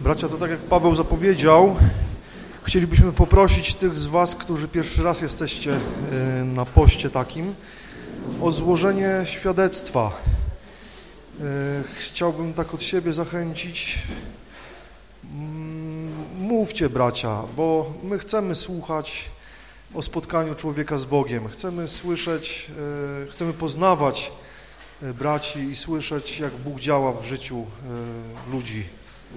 Bracia, to tak jak Paweł zapowiedział, chcielibyśmy poprosić tych z Was, którzy pierwszy raz jesteście e, na poście takim, o złożenie świadectwa. E, chciałbym tak od siebie zachęcić. Mm, mówcie, bracia, bo my chcemy słuchać o spotkaniu człowieka z Bogiem. Chcemy słyszeć, e, chcemy poznawać braci i słyszeć, jak Bóg działa w życiu ludzi.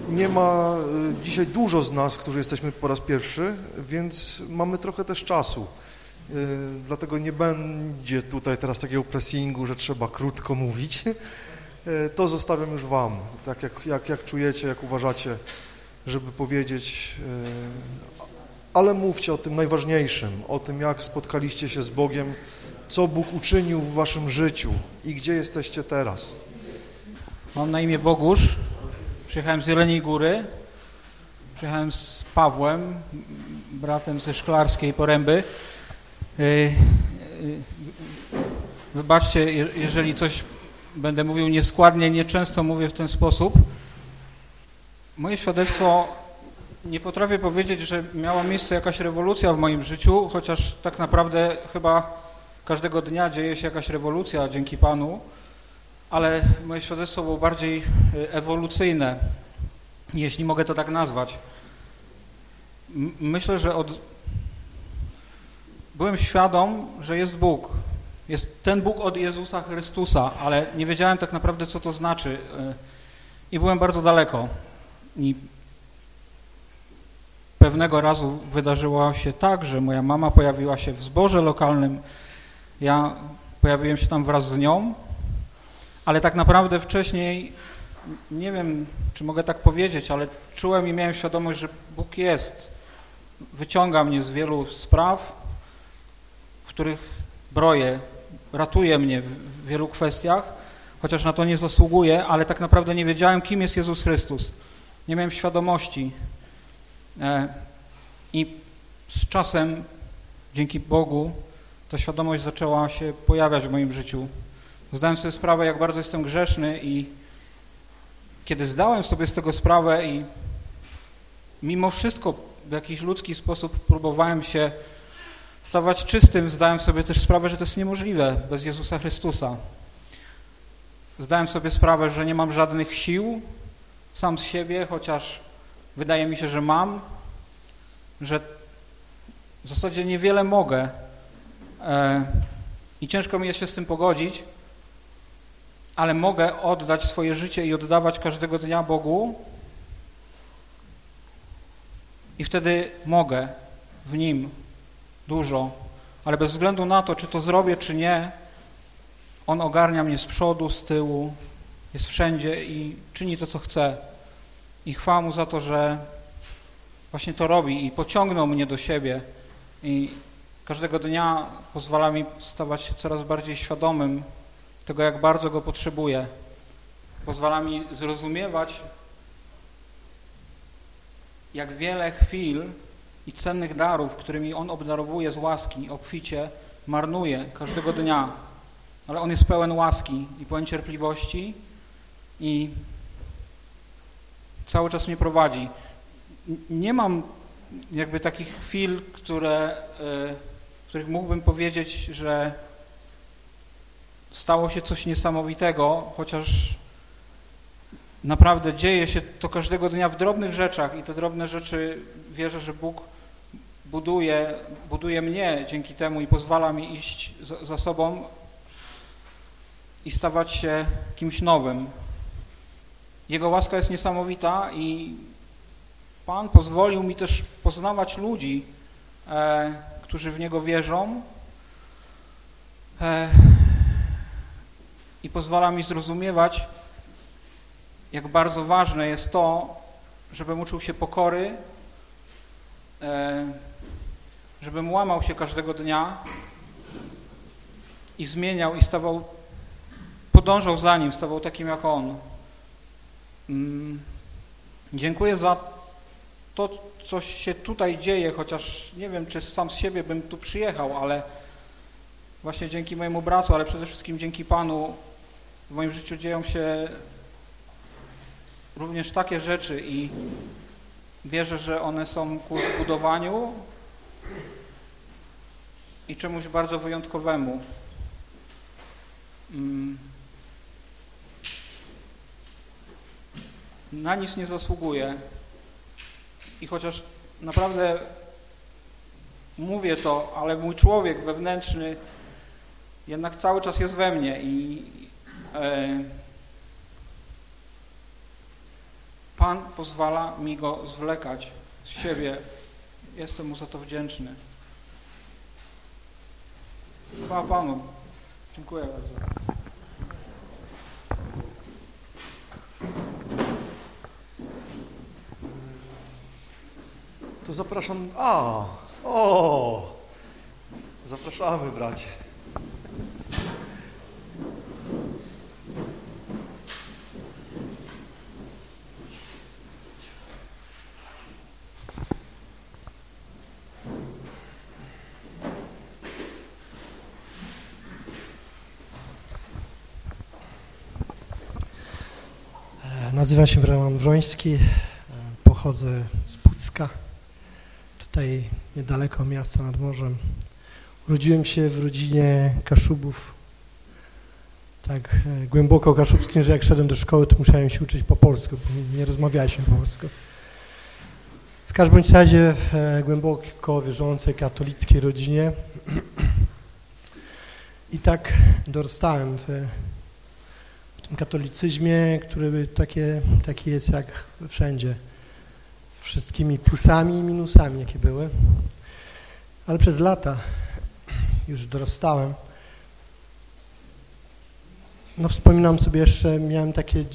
Nie ma y, dzisiaj dużo z nas, którzy jesteśmy po raz pierwszy, więc mamy trochę też czasu. Y, dlatego nie będzie tutaj teraz takiego pressingu, że trzeba krótko mówić. Y, to zostawiam już Wam, tak jak, jak, jak czujecie, jak uważacie, żeby powiedzieć. Ale mówcie o tym najważniejszym, o tym, jak spotkaliście się z Bogiem, co Bóg uczynił w Waszym życiu i gdzie jesteście teraz. Mam na imię Bogusz. Przyjechałem z Jeleniej Góry, przyjechałem z Pawłem, bratem ze Szklarskiej Poręby. Y, y, wybaczcie, jeżeli coś będę mówił nieskładnie, nieczęsto mówię w ten sposób. Moje świadectwo, nie potrafię powiedzieć, że miała miejsce jakaś rewolucja w moim życiu, chociaż tak naprawdę chyba każdego dnia dzieje się jakaś rewolucja dzięki Panu ale moje świadectwo było bardziej e, ewolucyjne, jeśli mogę to tak nazwać. Myślę, że od... byłem świadom, że jest Bóg. Jest ten Bóg od Jezusa Chrystusa, ale nie wiedziałem tak naprawdę, co to znaczy. E, I byłem bardzo daleko. I pewnego razu wydarzyło się tak, że moja mama pojawiła się w zborze lokalnym. Ja pojawiłem się tam wraz z nią ale tak naprawdę wcześniej, nie wiem, czy mogę tak powiedzieć, ale czułem i miałem świadomość, że Bóg jest. Wyciąga mnie z wielu spraw, w których broję, ratuje mnie w wielu kwestiach, chociaż na to nie zasługuję, ale tak naprawdę nie wiedziałem, kim jest Jezus Chrystus. Nie miałem świadomości. E, I z czasem, dzięki Bogu, ta świadomość zaczęła się pojawiać w moim życiu. Zdałem sobie sprawę, jak bardzo jestem grzeszny i kiedy zdałem sobie z tego sprawę i mimo wszystko w jakiś ludzki sposób próbowałem się stawać czystym, zdałem sobie też sprawę, że to jest niemożliwe bez Jezusa Chrystusa. Zdałem sobie sprawę, że nie mam żadnych sił sam z siebie, chociaż wydaje mi się, że mam, że w zasadzie niewiele mogę e, i ciężko mi jest się z tym pogodzić, ale mogę oddać swoje życie i oddawać każdego dnia Bogu? I wtedy mogę w Nim dużo, ale bez względu na to, czy to zrobię, czy nie, On ogarnia mnie z przodu, z tyłu, jest wszędzie i czyni to, co chce. I chwała Mu za to, że właśnie to robi i pociągnął mnie do siebie. I każdego dnia pozwala mi stawać się coraz bardziej świadomym tego, jak bardzo Go potrzebuję. Pozwala mi zrozumiewać, jak wiele chwil i cennych darów, którymi On obdarowuje z łaski, obficie, marnuje każdego dnia. Ale On jest pełen łaski i pełen cierpliwości i cały czas mnie prowadzi. Nie mam jakby takich chwil, które, e, w których mógłbym powiedzieć, że stało się coś niesamowitego, chociaż naprawdę dzieje się to każdego dnia w drobnych rzeczach i te drobne rzeczy wierzę, że Bóg buduje, buduje mnie dzięki temu i pozwala mi iść za, za sobą i stawać się kimś nowym. Jego łaska jest niesamowita i Pan pozwolił mi też poznawać ludzi, e, którzy w Niego wierzą. E, i pozwala mi zrozumiewać, jak bardzo ważne jest to, żebym uczył się pokory, e, żebym łamał się każdego dnia i zmieniał i stawał, podążał za nim, stawał takim jak on. Mm, dziękuję za to, co się tutaj dzieje, chociaż nie wiem, czy sam z siebie bym tu przyjechał, ale właśnie dzięki mojemu bratu, ale przede wszystkim dzięki Panu w moim życiu dzieją się również takie rzeczy i wierzę, że one są ku zbudowaniu i czemuś bardzo wyjątkowemu. Mm. Na nic nie zasługuję i chociaż naprawdę mówię to, ale mój człowiek wewnętrzny jednak cały czas jest we mnie i Pan pozwala mi go zwlekać z siebie. Jestem mu za to wdzięczny. Chwała Panu. Dziękuję bardzo. To zapraszam... A, o! Zapraszamy, bracie. Nazywam się Roman Wroński, pochodzę z Pucka, tutaj niedaleko miasta nad morzem. Urodziłem się w rodzinie Kaszubów, tak e, głęboko kaszubskim, że jak szedłem do szkoły, to musiałem się uczyć po polsku, bo nie rozmawialiśmy po polsku. W każdym razie w e, głęboko wierzącej katolickiej rodzinie i tak dorastałem w katolicyzmie, który takie, taki jest jak wszędzie. Wszystkimi plusami i minusami, jakie były. Ale przez lata już dorastałem. No wspominam sobie jeszcze, miałem takie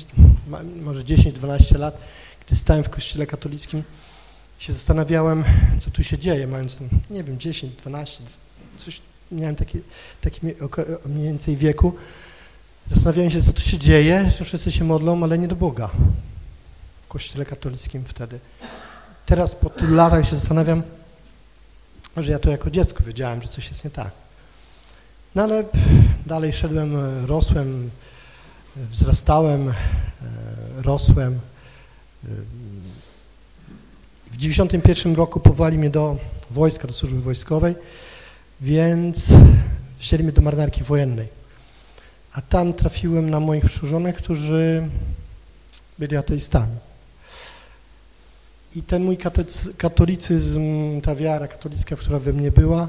może 10-12 lat, gdy stałem w kościele katolickim się zastanawiałem, co tu się dzieje, mając nie wiem, 10, 12, coś, miałem takie, takie mniej więcej wieku. Zastanawiałem się, co tu się dzieje, że wszyscy się modlą, ale nie do Boga w kościele katolickim wtedy. Teraz po tylu latach się zastanawiam, że ja to jako dziecko wiedziałem, że coś jest nie tak. No ale dalej szedłem, rosłem, wzrastałem, rosłem. W 91 roku powołali mnie do wojska, do służby wojskowej, więc wzięli mnie do marynarki wojennej. A tam trafiłem na moich przyłożonych, którzy byli ateistami. I ten mój katolicyzm, ta wiara katolicka, która we mnie była,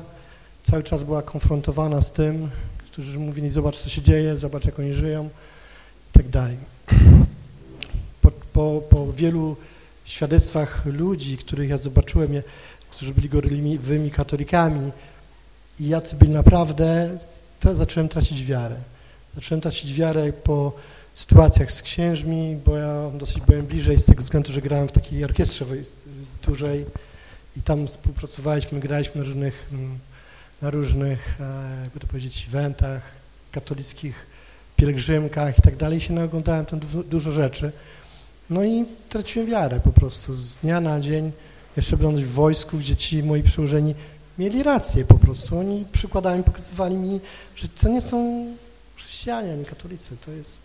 cały czas była konfrontowana z tym, którzy mówili, zobacz co się dzieje, zobacz jak oni żyją i tak dalej. Po, po, po wielu świadectwach ludzi, których ja zobaczyłem, którzy byli gorliwymi katolikami i jacy byli naprawdę, zacząłem tracić wiarę. Zacząłem tracić wiarę po sytuacjach z księżmi, bo ja dosyć byłem bliżej z tego względu, że grałem w takiej orkiestrze dużej i tam współpracowaliśmy, graliśmy na różnych, mm, na różnych, e, jakby to powiedzieć, eventach katolickich, pielgrzymkach i tak dalej. I się naoglądałem tam dużo rzeczy. No i traciłem wiarę po prostu z dnia na dzień, jeszcze będąc w wojsku, gdzie ci moi przełożeni mieli rację po prostu. Oni przykładami pokazywali mi, że to nie są chrześcijanie, ani katolicy. To jest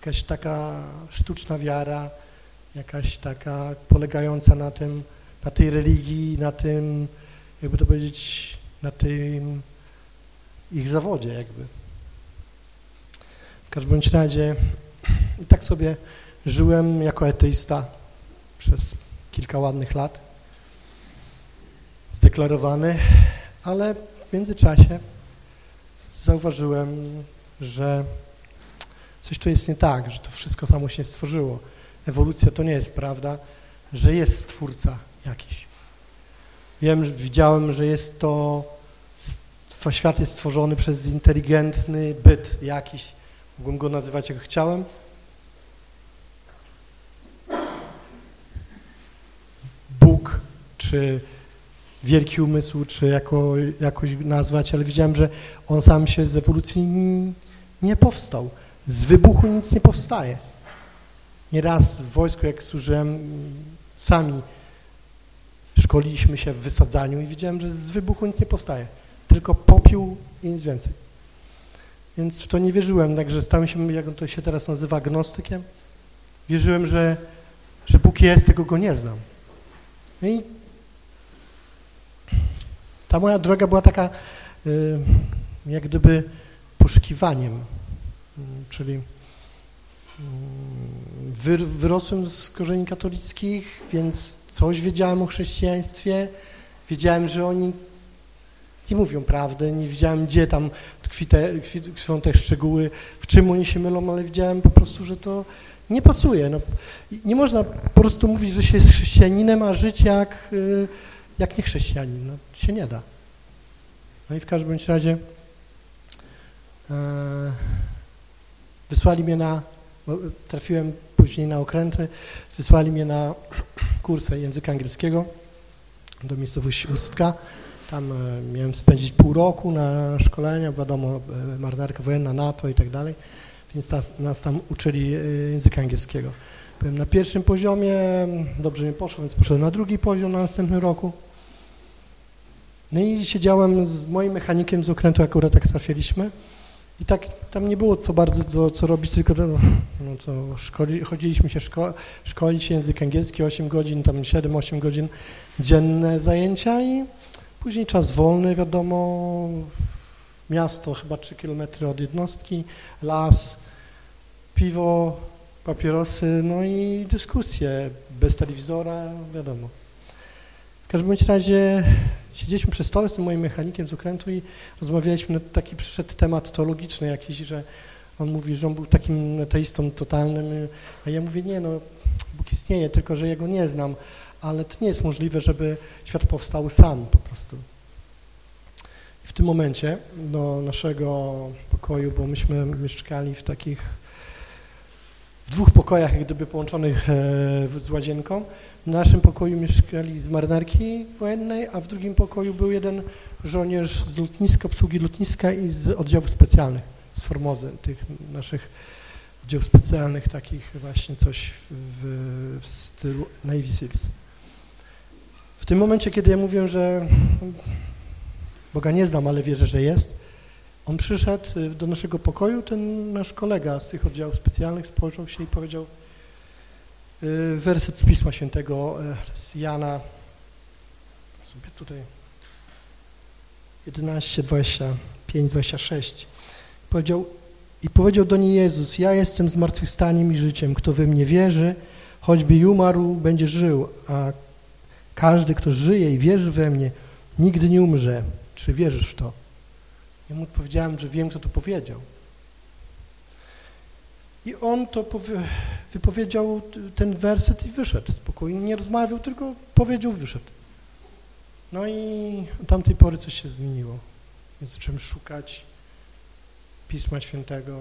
jakaś taka sztuczna wiara, jakaś taka polegająca na tym, na tej religii, na tym, jakby to powiedzieć, na tym ich zawodzie jakby. W każdym razie i tak sobie żyłem jako ateista przez kilka ładnych lat, zdeklarowany, ale w międzyczasie zauważyłem że coś tu jest nie tak, że to wszystko samo się stworzyło. Ewolucja to nie jest prawda, że jest stwórca jakiś. Wiem, widziałem, że jest to, świat jest stworzony przez inteligentny byt jakiś, mogłem go nazywać jak chciałem. Bóg, czy wielki umysł, czy jako, jakoś nazwać, ale widziałem, że on sam się z ewolucji nie powstał. Z wybuchu nic nie powstaje. Nieraz w wojsku, jak służyłem, sami szkoliliśmy się w wysadzaniu i widziałem, że z wybuchu nic nie powstaje. Tylko popiół i nic więcej. Więc w to nie wierzyłem, także stałem się, jak to się teraz nazywa, agnostykiem. Wierzyłem, że że Bóg jest, tego Go nie znam. I ta moja droga była taka y, jak gdyby poszukiwaniem, mm, czyli mm, wyrosłem z korzeni katolickich, więc coś wiedziałem o chrześcijaństwie, wiedziałem, że oni nie mówią prawdy, nie wiedziałem, gdzie tam tkwi te, tkwią te szczegóły, w czym oni się mylą, ale wiedziałem po prostu, że to nie pasuje. No, nie można po prostu mówić, że się jest chrześcijaninem, a żyć jak, y, jak nie chrześcijanin. No, się nie da. No i w każdym razie wysłali mnie na, trafiłem później na okręty, wysłali mnie na kursę języka angielskiego do miejscowości Ustka. Tam e, miałem spędzić pół roku na szkolenia, wiadomo, e, marynarka wojenna, NATO i tak dalej, więc nas, nas tam uczyli języka angielskiego. Byłem na pierwszym poziomie, dobrze mi poszło, więc poszedłem na drugi poziom na następnym roku. No i siedziałem z moim mechanikiem z okrętu, akurat tak trafiliśmy. I tak tam nie było co bardzo co, co robić, tylko no, co, szkoli, chodziliśmy się szko, szkolić język angielski 8 godzin, tam 7-8 godzin dzienne zajęcia i później czas wolny, wiadomo, miasto chyba 3 km od jednostki, las, piwo, papierosy, no i dyskusje bez telewizora, wiadomo. W każdym razie siedzieliśmy przy stole z tym moim mechanikiem z okrętu i rozmawialiśmy, taki przyszedł temat teologiczny jakiś, że on mówi, że on był takim ateistą totalnym, a ja mówię, nie no, Bóg istnieje, tylko że Jego nie znam, ale to nie jest możliwe, żeby świat powstał sam po prostu. I w tym momencie do naszego pokoju, bo myśmy mieszkali w takich w dwóch pokojach, jak gdyby połączonych e, z łazienką, w naszym pokoju mieszkali z marynarki wojennej, a w drugim pokoju był jeden żołnierz z lotniska, obsługi lotniska i z oddziałów specjalnych, z Formozy, tych naszych oddziałów specjalnych, takich właśnie coś w, w stylu Navy Seals. W tym momencie, kiedy ja mówię, że Boga nie znam, ale wierzę, że jest, on przyszedł do naszego pokoju, ten nasz kolega z tych oddziałów specjalnych spojrzał się i powiedział, Y, werset z Pisma Świętego y, z Jana, sobie tutaj 11, 25, 26. Powiedział, I powiedział do niej Jezus, ja jestem zmartwychwstaniem i życiem. Kto we mnie wierzy, choćby i umarł, będzie żył, a każdy, kto żyje i wierzy we mnie, nigdy nie umrze. Czy wierzysz w to? Ja mu odpowiedziałem, że wiem, kto to powiedział. I on to wypowiedział ten werset i wyszedł spokojnie. Nie rozmawiał, tylko powiedział, wyszedł. No i od tamtej pory coś się zmieniło. Więc zacząłem szukać Pisma Świętego.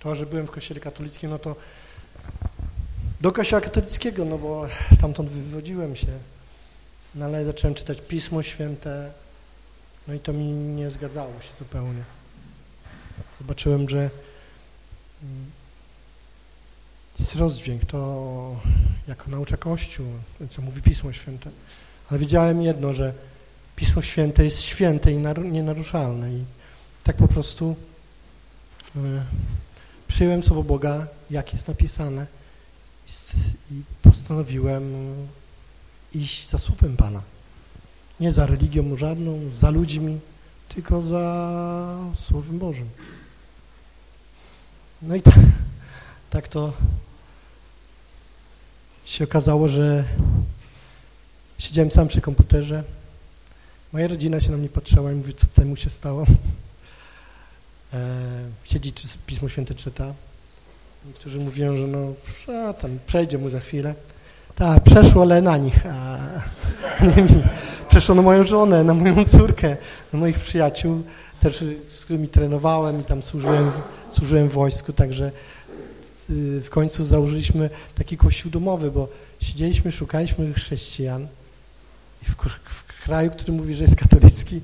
To, że byłem w kościele katolickim, no to do kościoła katolickiego, no bo stamtąd wywodziłem się. No ale zacząłem czytać Pismo Święte, no i to mi nie zgadzało się zupełnie. Zobaczyłem, że jest rozdźwięk, to jako naucza Kościół, co mówi Pismo Święte. Ale wiedziałem jedno, że Pismo Święte jest święte i nienaruszalne i tak po prostu y, przyjąłem Słowo Boga, jak jest napisane i, i postanowiłem iść za Słowem Pana. Nie za religią żadną, za ludźmi, tylko za Słowem Bożym. No i tak, tak to się okazało, że siedziałem sam przy komputerze. Moja rodzina się na mnie patrzyła i mówi, co temu się stało. E, siedzi, Pismo Święte czyta. Niektórzy mówią, że no, a, tam przejdzie mu za chwilę. Tak, przeszło, ale na nich. A, nie mi. Przeszło na moją żonę, na moją córkę, na moich przyjaciół, też z którymi trenowałem i tam służyłem, służyłem w wojsku, także Y, w końcu założyliśmy taki kościół domowy, bo siedzieliśmy, szukaliśmy chrześcijan i w, w kraju, który mówi, że jest katolicki,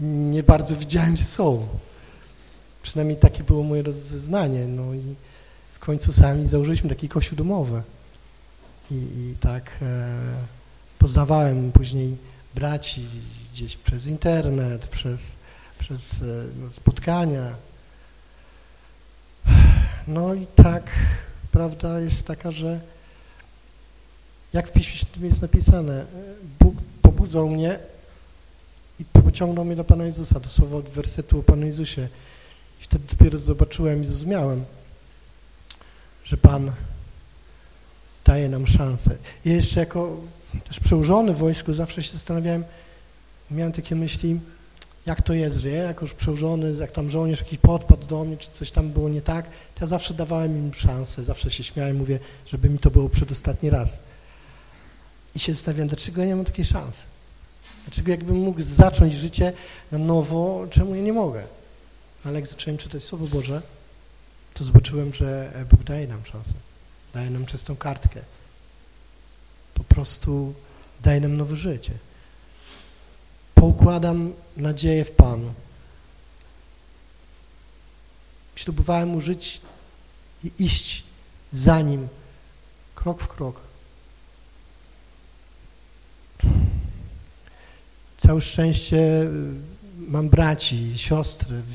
nie bardzo widziałem, gdzie są. Przynajmniej takie było moje rozeznanie. No i w końcu sami założyliśmy taki kościół domowy. I, i tak e, poznawałem później braci gdzieś przez internet, przez, przez e, no, spotkania, no i tak, prawda jest taka, że Jak w Piśmie Świętym jest napisane, Bóg pobudzał mnie i pociągnął mnie do Pana Jezusa, do słowa od wersetu o Panu Jezusie. I wtedy dopiero zobaczyłem i zrozumiałem, że Pan daje nam szansę. I jeszcze jako też przełożony w wojsku zawsze się zastanawiałem, miałem takie myśli, jak to jest, że ja jako przełożony, jak tam żołnierz jakiś podpadł do mnie, czy coś tam było nie tak, to ja zawsze dawałem im szansę, zawsze się śmiałem, mówię, żeby mi to było przedostatni raz. I się zastanawiałem, dlaczego ja nie mam takiej szansy? Dlaczego jakbym mógł zacząć życie na nowo, czemu ja nie mogę? Ale jak zacząłem czytać Słowo Boże, to zobaczyłem, że Bóg daje nam szansę. Daje nam czystą kartkę. Po prostu daje nam nowe życie. Poukładam nadzieję w Panu. Ślubowałem mu żyć i iść za Nim krok w krok. Całe szczęście y, mam braci, siostry w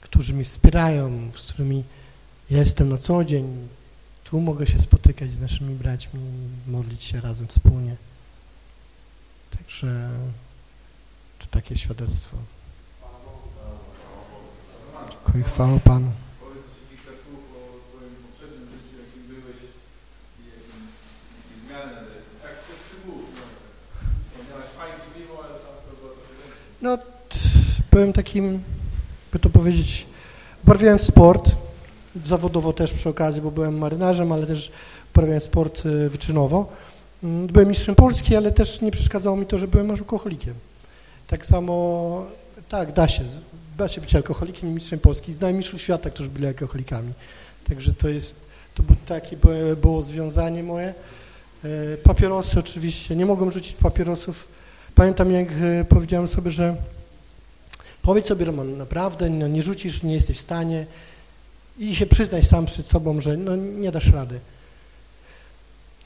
którzy mnie wspierają, z którymi jestem na co dzień. Tu mogę się spotykać z naszymi braćmi, modlić się razem wspólnie. Także to takie świadectwo. Dziękuję, chwała Panu. No, byłem takim, by to powiedzieć, uprawiałem sport, zawodowo też przy okazji, bo byłem marynarzem, ale też uprawiałem sport y, wyczynowo. Mm, byłem mistrzem Polski, ale też nie przeszkadzało mi to, że byłem alkoholikiem. Tak samo, tak, da się, da się być alkoholikiem i mistrzem Polski. Znałem mistrzów świata, którzy byli alkoholikami. Także to jest, to było takie było związanie moje. E, papierosy oczywiście, nie mogłem rzucić papierosów. Pamiętam, jak e, powiedziałem sobie, że powiedz sobie, Roman, naprawdę no, nie rzucisz, nie jesteś w stanie i się przyznaj sam przed sobą, że no, nie dasz rady.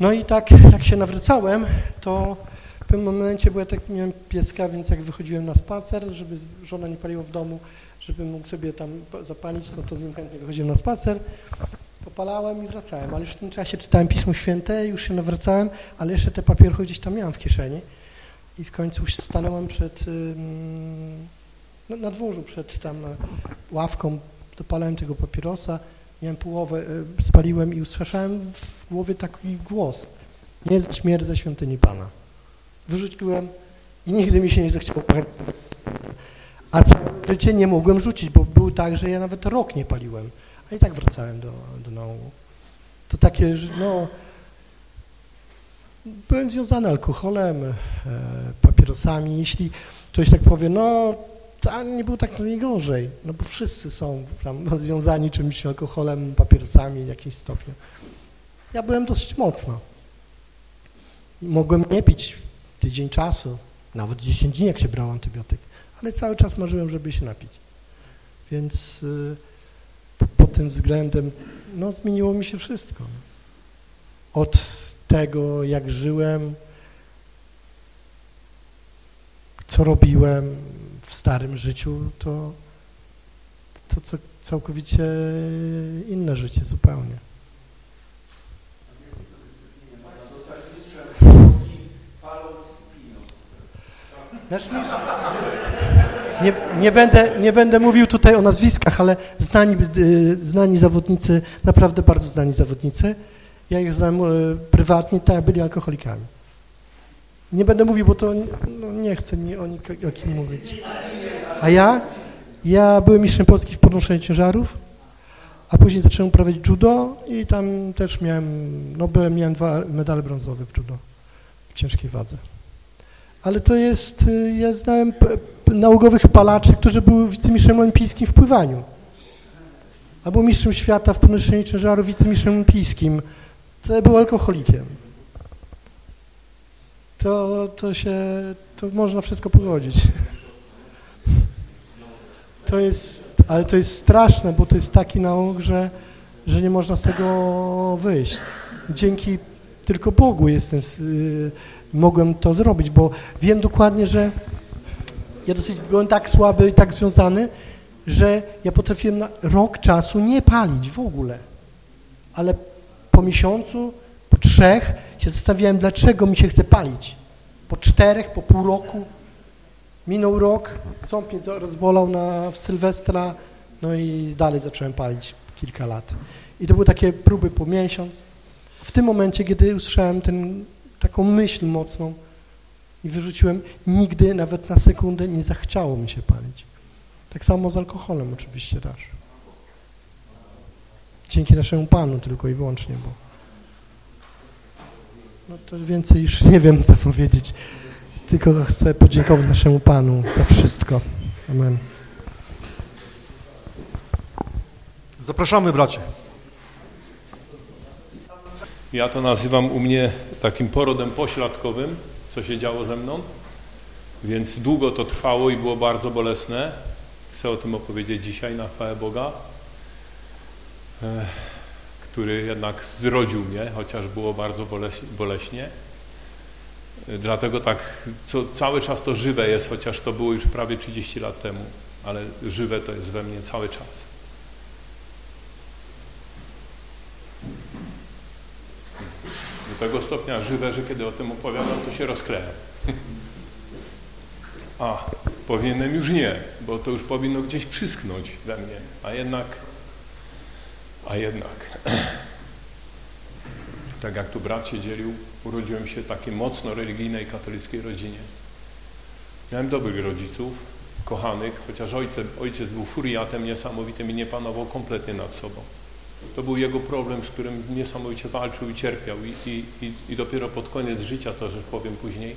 No i tak, jak się nawracałem, to w pewnym momencie, ja tak miałem pieska, więc jak wychodziłem na spacer, żeby żona nie paliła w domu, żeby mógł sobie tam zapalić, no to z nim chętnie wychodziłem na spacer, popalałem i wracałem, ale już w tym czasie czytałem Pismo Święte, już się nawracałem, ale jeszcze te papierki gdzieś tam miałem w kieszeni i w końcu stanąłem przed, na dworzu, przed tam ławką, dopalałem tego papierosa, miałem połowę, e, spaliłem i usłyszałem w głowie taki głos. Nie za śmierć za świątyni Pana. Wyrzuciłem i nigdy mi się nie zechciało A całe życie nie mogłem rzucić, bo było tak, że ja nawet rok nie paliłem. A i tak wracałem do, do nałogu. To takie, no... Byłem związany alkoholem, e, papierosami. Jeśli ktoś tak powie, no to nie było tak najgorzej, no bo wszyscy są tam związani czymś alkoholem, papierosami w jakimś stopniu. Ja byłem dosyć mocno. Mogłem nie pić tydzień czasu, nawet 10 dni, jak się brał antybiotyk, ale cały czas marzyłem, żeby się napić. Więc y, pod tym względem no, zmieniło mi się wszystko. Od tego, jak żyłem, co robiłem, w starym życiu, to, to co, całkowicie inne życie zupełnie. nie, nie, będę, nie będę mówił tutaj o nazwiskach, ale znani, y, znani zawodnicy, naprawdę bardzo znani zawodnicy, ja ich znam y, prywatnie, tak byli alkoholikami. Nie będę mówił, bo to no, nie chcę nie o, nik- o kim mówić. A ja? Ja byłem mistrzem Polski w podnoszeniu ciężarów, a później zacząłem uprawiać judo i tam też miałem, no byłem, miałem dwa medale brązowe w judo, w ciężkiej wadze. Ale to jest, y, ja znałem nałogowych palaczy, którzy były wicemistrzem olimpijskim w pływaniu. Albo mistrzem świata w podnoszeniu ciężarów, wicemistrzem olimpijskim. To był alkoholikiem to, to się, to można wszystko pogodzić. To jest, ale to jest straszne, bo to jest taki nauk, że, że nie można z tego wyjść. Dzięki tylko Bogu jestem, y, mogłem to zrobić, bo wiem dokładnie, że ja dosyć byłem tak słaby i tak związany, że ja potrafiłem na rok czasu nie palić w ogóle. Ale po miesiącu, trzech się zastanawiałem, dlaczego mi się chce palić. Po czterech, po pół roku, minął rok, ząb mnie rozbolał na, w Sylwestra, no i dalej zacząłem palić kilka lat. I to były takie próby po miesiąc. W tym momencie, kiedy usłyszałem ten, taką myśl mocną i wyrzuciłem, nigdy nawet na sekundę nie zachciało mi się palić. Tak samo z alkoholem oczywiście też. Dzięki naszemu Panu tylko i wyłącznie, bo no to więcej już nie wiem, co powiedzieć. Tylko chcę podziękować naszemu Panu za wszystko. Amen. Zapraszamy, bracie. Ja to nazywam u mnie takim porodem pośladkowym, co się działo ze mną, więc długo to trwało i było bardzo bolesne. Chcę o tym opowiedzieć dzisiaj na chwałę Boga, e, który jednak zrodził mnie, chociaż było bardzo boleśnie. Dlatego tak co, cały czas to żywe jest, chociaż to było już prawie 30 lat temu, ale żywe to jest we mnie cały czas. Do tego stopnia żywe, że kiedy o tym opowiadam, to się rozklejam. A, powinienem już nie, bo to już powinno gdzieś przysknąć we mnie, a jednak, a jednak. Tak jak tu brat się dzielił, urodziłem się w takiej mocno religijnej katolickiej rodzinie. Miałem dobrych rodziców, kochanych, chociaż ojciec, ojciec był furiatem niesamowitym i nie panował kompletnie nad sobą. To był jego problem, z którym niesamowicie walczył i cierpiał i, i, i, i dopiero pod koniec życia, to że powiem później,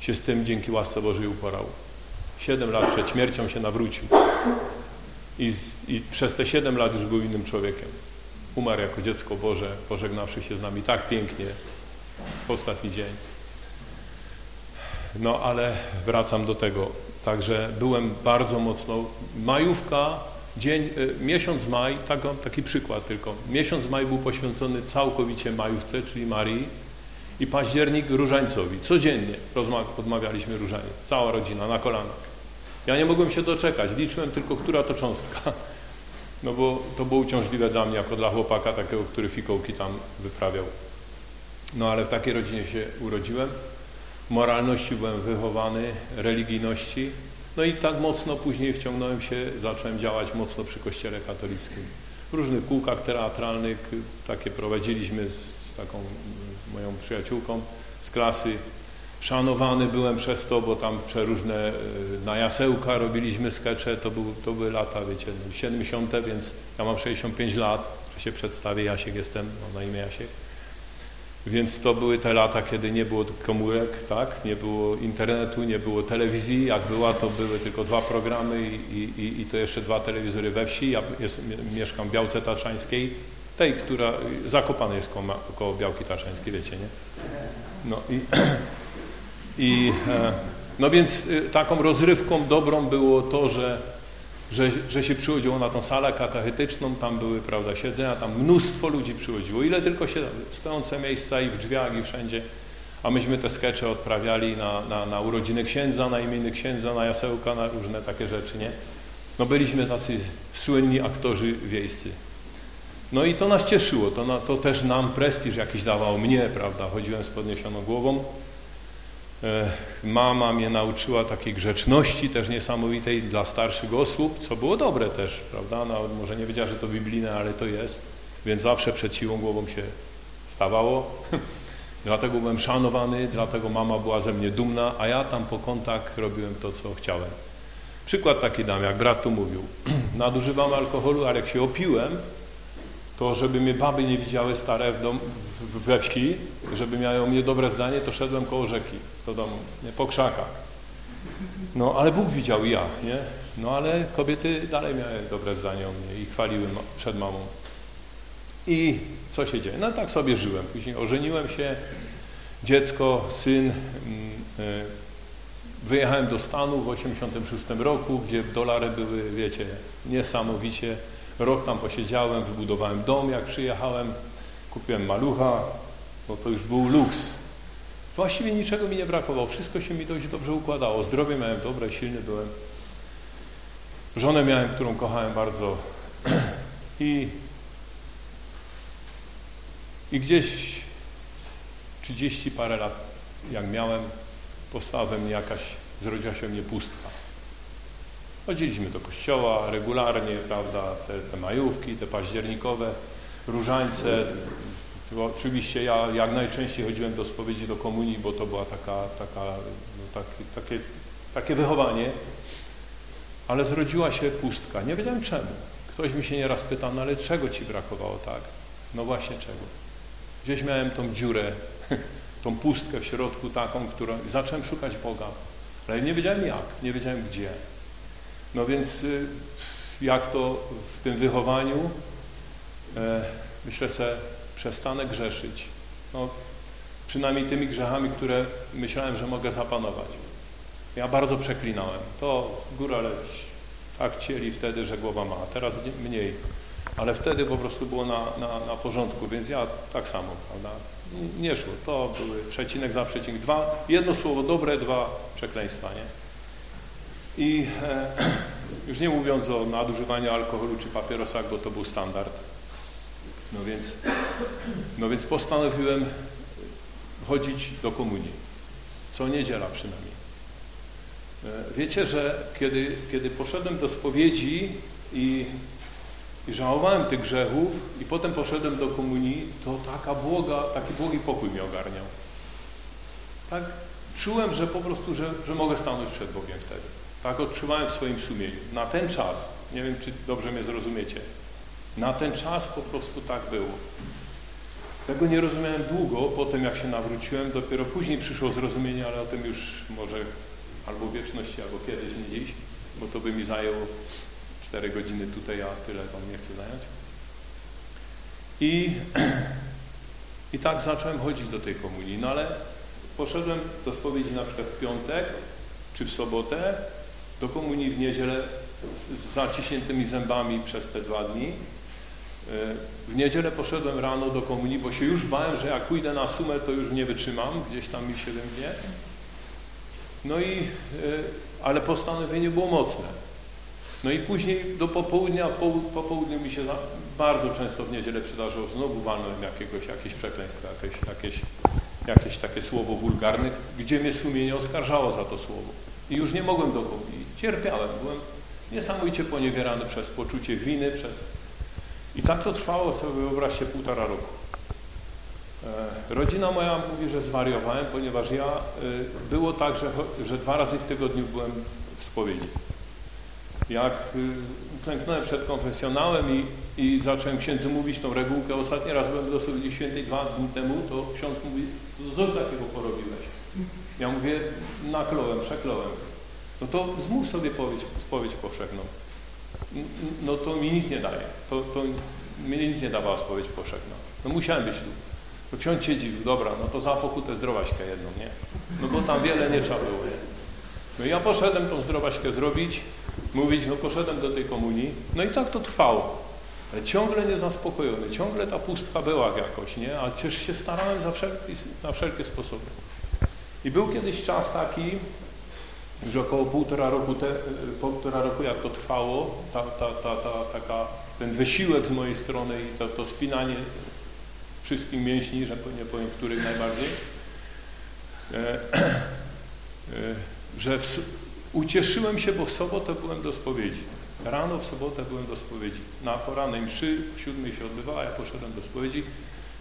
się z tym dzięki łasce Bożej uporał. Siedem lat przed śmiercią się nawrócił i, i przez te siedem lat już był innym człowiekiem. Umarł jako dziecko Boże, pożegnawszy się z nami tak pięknie w ostatni dzień. No ale wracam do tego. Także byłem bardzo mocno, majówka Dzień, y, miesiąc maj, tak, taki przykład tylko, miesiąc maj był poświęcony całkowicie majówce, czyli Marii i październik różańcowi. Codziennie odmawialiśmy różaniec, cała rodzina na kolanach. Ja nie mogłem się doczekać, liczyłem tylko, która to cząstka. No bo to było uciążliwe dla mnie, jako dla chłopaka takiego, który fikołki tam wyprawiał. No ale w takiej rodzinie się urodziłem. Moralności byłem wychowany, religijności, no i tak mocno później wciągnąłem się, zacząłem działać mocno przy kościele katolickim. W różnych kółkach teatralnych, takie prowadziliśmy z, z taką moją przyjaciółką z klasy. Szanowany byłem przez to, bo tam przeróżne e, na jasełka robiliśmy skecze, to, był, to były lata, wiecie, 70, więc ja mam 65 lat, że się przedstawię, Jasiek jestem, mam na imię Jasiek. Więc to były te lata, kiedy nie było komórek, tak? nie było internetu, nie było telewizji. Jak była, to były tylko dwa programy i, i, i to jeszcze dwa telewizory we wsi. Ja jest, mieszkam w Białce Tatrzańskiej, tej, która zakopana jest koło, koło Białki Tatrzańskiej, wiecie, nie? No i, i e, no więc y, taką rozrywką dobrą było to, że że, że się przychodziło na tą salę katechetyczną, tam były, prawda, siedzenia, tam mnóstwo ludzi przychodziło, ile tylko się, stojące miejsca i w drzwiach i wszędzie, a myśmy te skecze odprawiali na, na, na urodziny księdza, na imieniny księdza, na jasełka, na różne takie rzeczy, nie? No byliśmy tacy słynni aktorzy wiejscy. No i to nas cieszyło, to, na, to też nam prestiż jakiś dawał, mnie, prawda, chodziłem z podniesioną głową, mama mnie nauczyła takiej grzeczności też niesamowitej dla starszych osób, co było dobre też, prawda? No, może nie wiedziała, że to biblijne, ale to jest, więc zawsze przed siłą głową się stawało. dlatego byłem szanowany, dlatego mama była ze mnie dumna, a ja tam po kątach robiłem to, co chciałem. Przykład taki dam, jak brat tu mówił. Nadużywam alkoholu, ale jak się opiłem, to żeby mnie baby nie widziały stare w dom, we wsi, żeby miały o mnie dobre zdanie, to szedłem koło rzeki do domu, nie, po krzakach. No, ale Bóg widział i ja, nie? No, ale kobiety dalej miały dobre zdanie o mnie i chwaliły przed mamą. I co się dzieje? No tak sobie żyłem. Później ożeniłem się, dziecko, syn. Mm, e, wyjechałem do Stanów w 86 roku, gdzie dolary były, wiecie, niesamowicie. Rok tam posiedziałem, wybudowałem dom, jak przyjechałem. Kupiłem malucha, bo to już był luks. Właściwie niczego mi nie brakowało, wszystko się mi dość dobrze układało. Zdrowie miałem dobre, silny byłem. Żonę miałem, którą kochałem bardzo. I, i gdzieś 30 parę lat, jak miałem, powstała we mnie jakaś, zrodziła się mnie pustka. Chodziliśmy do kościoła regularnie, prawda, te, te majówki, te październikowe, różańce. Oczywiście ja jak najczęściej chodziłem do spowiedzi, do komunii, bo to była taka, taka, no, takie, takie, takie wychowanie, ale zrodziła się pustka. Nie wiedziałem czemu. Ktoś mi się nieraz pytał, no ale czego ci brakowało tak? No właśnie czego? Gdzieś miałem tą dziurę, tą pustkę w środku taką, którą zacząłem szukać Boga, ale nie wiedziałem jak, nie wiedziałem gdzie. No więc y, jak to w tym wychowaniu, e, myślę sobie, przestanę grzeszyć. No, przynajmniej tymi grzechami, które myślałem, że mogę zapanować. Ja bardzo przeklinałem. To górale tak chcieli wtedy, że głowa ma, teraz mniej. Ale wtedy po prostu było na, na, na porządku, więc ja tak samo, prawda? Nie szło. To były przecinek za przecinek. Dwa, jedno słowo dobre, dwa przekleństwa, nie? I e, już nie mówiąc o nadużywaniu alkoholu czy papierosach, bo to był standard. No więc, no więc postanowiłem chodzić do komunii. Co niedziela przynajmniej. E, wiecie, że kiedy, kiedy poszedłem do spowiedzi i, i żałowałem tych grzechów i potem poszedłem do komunii, to taka błoga, taki błogi pokój mnie ogarniał. Tak czułem, że po prostu, że, że mogę stanąć przed Bogiem wtedy. Tak odczuwałem w swoim sumieniu. Na ten czas, nie wiem, czy dobrze mnie zrozumiecie, na ten czas po prostu tak było. Tego nie rozumiałem długo, potem jak się nawróciłem, dopiero później przyszło zrozumienie, ale o tym już może albo wieczności, albo kiedyś, nie dziś, bo to by mi zajęło 4 godziny tutaj, a tyle Wam nie chcę zająć. I, I tak zacząłem chodzić do tej komunii, no ale poszedłem do spowiedzi na przykład w piątek, czy w sobotę, do komunii w niedzielę z, zaciśniętymi zębami przez te dwa dni. E, w niedzielę poszedłem rano do komunii, bo się już bałem, że jak pójdę na sumę, to już nie wytrzymam, gdzieś tam mi się wymknie. No i, e, ale postanowienie było mocne. No i później do popołudnia, po, popołudniu mi się bardzo często w niedzielę przydarzyło, znowu walnąłem jakiegoś, jakieś przekleństwo, jakieś, jakieś, jakieś takie słowo wulgarne, gdzie mnie sumienie oskarżało za to słowo. I już nie mogłem do komunii. Cierpiałem, byłem niesamowicie poniewierany przez poczucie winy, przez... I tak to trwało sobie, wyobraźcie, półtora roku. E, rodzina moja mówi, że zwariowałem, ponieważ ja, e, było tak, że, że dwa razy w tygodniu byłem w spowiedzi. Jak e, klęknąłem przed konfesjonałem i, i zacząłem księdzu mówić tą regułkę, ostatni raz byłem do spowiedzi świętej dwa dni temu, to ksiądz mówi, to takiego porobiłeś? Ja mówię, nakląłem, przekląłem. No to zmów sobie spowiedź, spowiedź powszechną. No to mi nic nie daje. To, to mi nic nie dawała spowiedź powszechna. No musiałem być tu. To ksiądz się dziwił, dobra, no to za pokutę zdrowaśkę jedną, nie? No bo tam wiele nie trzeba było, nie? No ja poszedłem tą zdrowaśkę zrobić, mówić, no poszedłem do tej komunii, no i tak to trwało. Ale ciągle niezaspokojony, ciągle ta pustka była jakoś, nie? A przecież się starałem za na wszelkie sposoby. I był kiedyś czas taki, że około półtora roku, te, półtora roku jak to trwało, ta, ta, ta, ta, taka, ten wysiłek z mojej strony i to, to spinanie wszystkich mięśni, że nie powiem których najbardziej, e, e, że w, ucieszyłem się, bo w sobotę byłem do spowiedzi. Rano w sobotę byłem do spowiedzi. Na porannej mszy, siódmej się odbywała, ja poszedłem do spowiedzi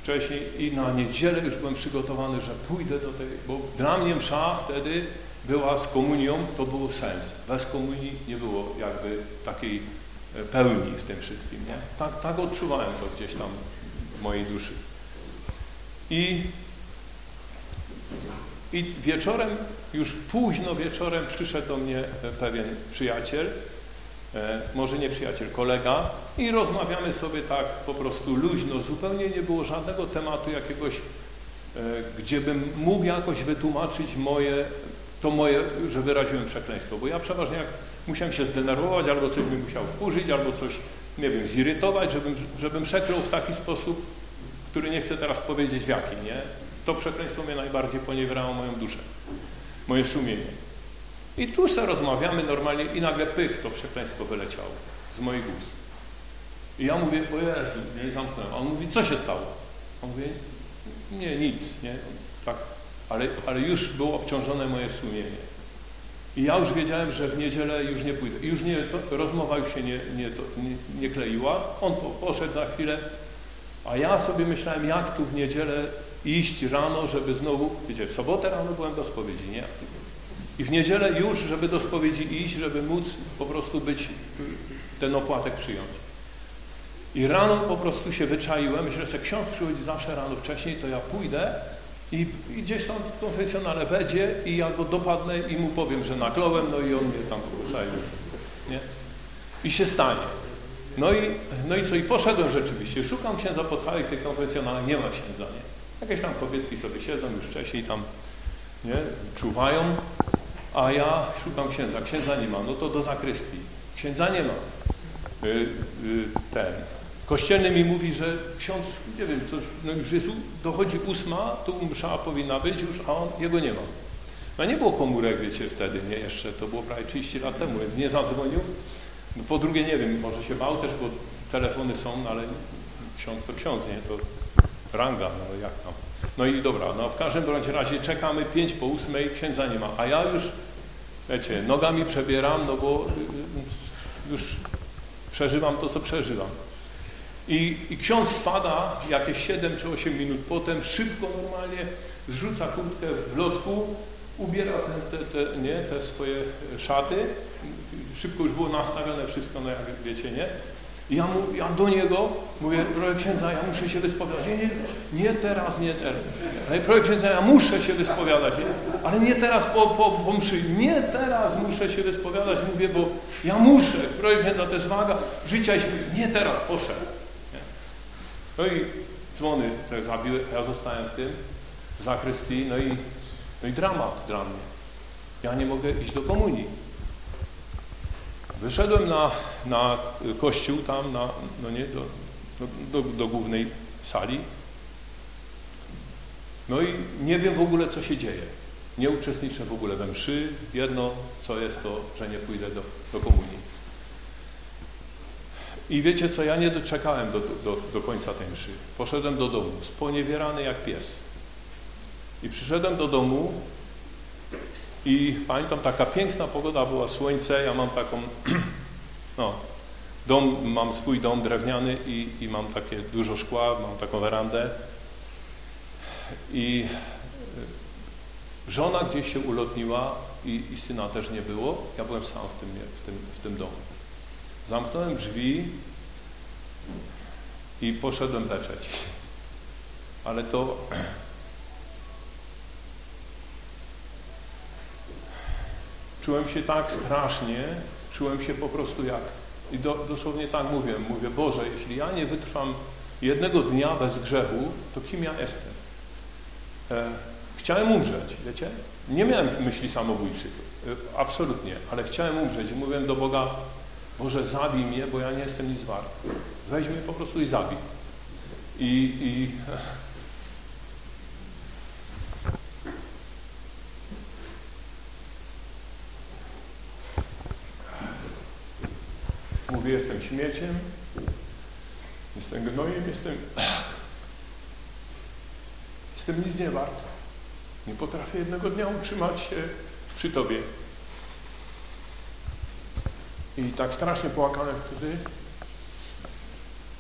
wcześniej i na niedzielę już byłem przygotowany, że pójdę do tej, bo dla mnie msza wtedy była z komunią, to było sens. Bez komunii nie było jakby takiej e, pełni w tym wszystkim. Nie? Tak, tak odczuwałem to gdzieś tam w mojej duszy. I, I wieczorem, już późno wieczorem przyszedł do mnie e, pewien przyjaciel, może nie przyjaciel, kolega i rozmawiamy sobie tak po prostu luźno, zupełnie nie było żadnego tematu jakiegoś, gdzie bym mógł jakoś wytłumaczyć moje to moje, że wyraziłem przekleństwo, bo ja przeważnie jak musiałem się zdenerwować, albo coś mi musiał wkurzyć, albo coś, nie wiem, zirytować, żebym, żebym przeklął w taki sposób, który nie chcę teraz powiedzieć w jaki, nie? To przekleństwo mnie najbardziej poniewierało moją duszę, moje sumienie. I tu sobie rozmawiamy normalnie i nagle pyk, to przekleństwo wyleciało z moich ust. I ja mówię, o Jezu, nie zamknąłem. A on mówi, co się stało? On mówi, nie, nic, nie. tak, ale, ale już było obciążone moje sumienie. I ja już wiedziałem, że w niedzielę już nie pójdę. Już nie, to, rozmowa już się nie, nie, to, nie, nie kleiła. On po, poszedł za chwilę, a ja sobie myślałem, jak tu w niedzielę iść rano, żeby znowu, wiecie, w sobotę rano byłem do spowiedzi, nie? I w niedzielę już, żeby do spowiedzi iść, żeby móc po prostu być, ten opłatek przyjąć. I rano po prostu się wyczaiłem, że jak ksiądz przychodzi zawsze rano wcześniej, to ja pójdę i, i gdzieś tam w konfesjonale będzie i ja go dopadnę i mu powiem, że nakląłem, no i on mnie tam zajmie. Nie? I się stanie. No i, no i co? I poszedłem rzeczywiście. Szukam księdza po całej tej konfesjonale, nie ma księdza, nie? Jakieś tam kobietki sobie siedzą już wcześniej tam, nie? Czuwają, a ja szukam księdza. Księdza nie ma, no to do zakrystii. Księdza nie ma. Y, y, ten. Kościelny mi mówi, że ksiądz, nie wiem, coś, no już jest, dochodzi ósma, tu msza powinna być już, a on, jego nie ma. No nie było komórek, wiecie, wtedy, nie jeszcze, to było prawie 30 lat temu, więc nie zadzwonił. No po drugie, nie wiem, może się bał też, bo telefony są, no ale ksiądz to ksiądz, nie, to ranga, no jak tam. No i dobra, no w każdym bądź razie czekamy 5 po ósmej, księdza nie ma, a ja już, wiecie, nogami przebieram, no bo y, y, już przeżywam to, co przeżywam. I, I ksiądz spada jakieś 7 czy 8 minut potem, szybko normalnie zrzuca kurtkę w lotku, ubiera te, te, te, nie, te swoje szaty, szybko już było nastawione wszystko, no jak wiecie, nie? I ja, mu, ja do niego mówię, proszę księdza, ja muszę się wyspowiadać. Nie, nie, nie teraz, nie teraz. Ale proszę księdza, ja muszę się wyspowiadać, nie? ale nie teraz po, po, po mszy. Nie teraz muszę się wyspowiadać, mówię, bo ja muszę. Proszę księdza, to jest waga życia. Nie teraz, poszedł. No i dzwony tak zabiły, ja zostałem w tym, zakrystii, no i, no i dramat dla mnie. Ja nie mogę iść do komunii. Wyszedłem na, na kościół tam, na, no nie, do, do, do, głównej sali. No i nie wiem w ogóle, co się dzieje. Nie uczestniczę w ogóle we mszy. Jedno, co jest to, że nie pójdę do, do komunii. I wiecie co, ja nie doczekałem do, do, do końca tej mszy. Poszedłem do domu, sponiewierany jak pies. I przyszedłem do domu i pamiętam, taka piękna pogoda była, słońce, ja mam taką, no, dom, mam swój dom drewniany i, i mam takie dużo szkła, mam taką werandę i żona gdzieś się ulotniła i, i syna też nie było, ja byłem sam w tym, w tym, w tym domu. Zamknąłem drzwi i poszedłem leczeć. Ale to czułem się tak strasznie, czułem się po prostu jak, i do, dosłownie tak mówię, mówię, Boże, jeśli ja nie wytrwam jednego dnia bez grzechu, to kim ja jestem? E, chciałem umrzeć, wiecie? Nie miałem myśli samobójczych, e, absolutnie, ale chciałem umrzeć i mówiłem do Boga, Boże, zabij mnie, bo ja nie jestem nic wart. Weź mnie po prostu i zabij. I, i mówię, jestem śmieciem, jestem gnojem, jestem jestem nic nie wart. Nie potrafię jednego dnia utrzymać się przy Tobie. I tak strasznie płakałem wtedy.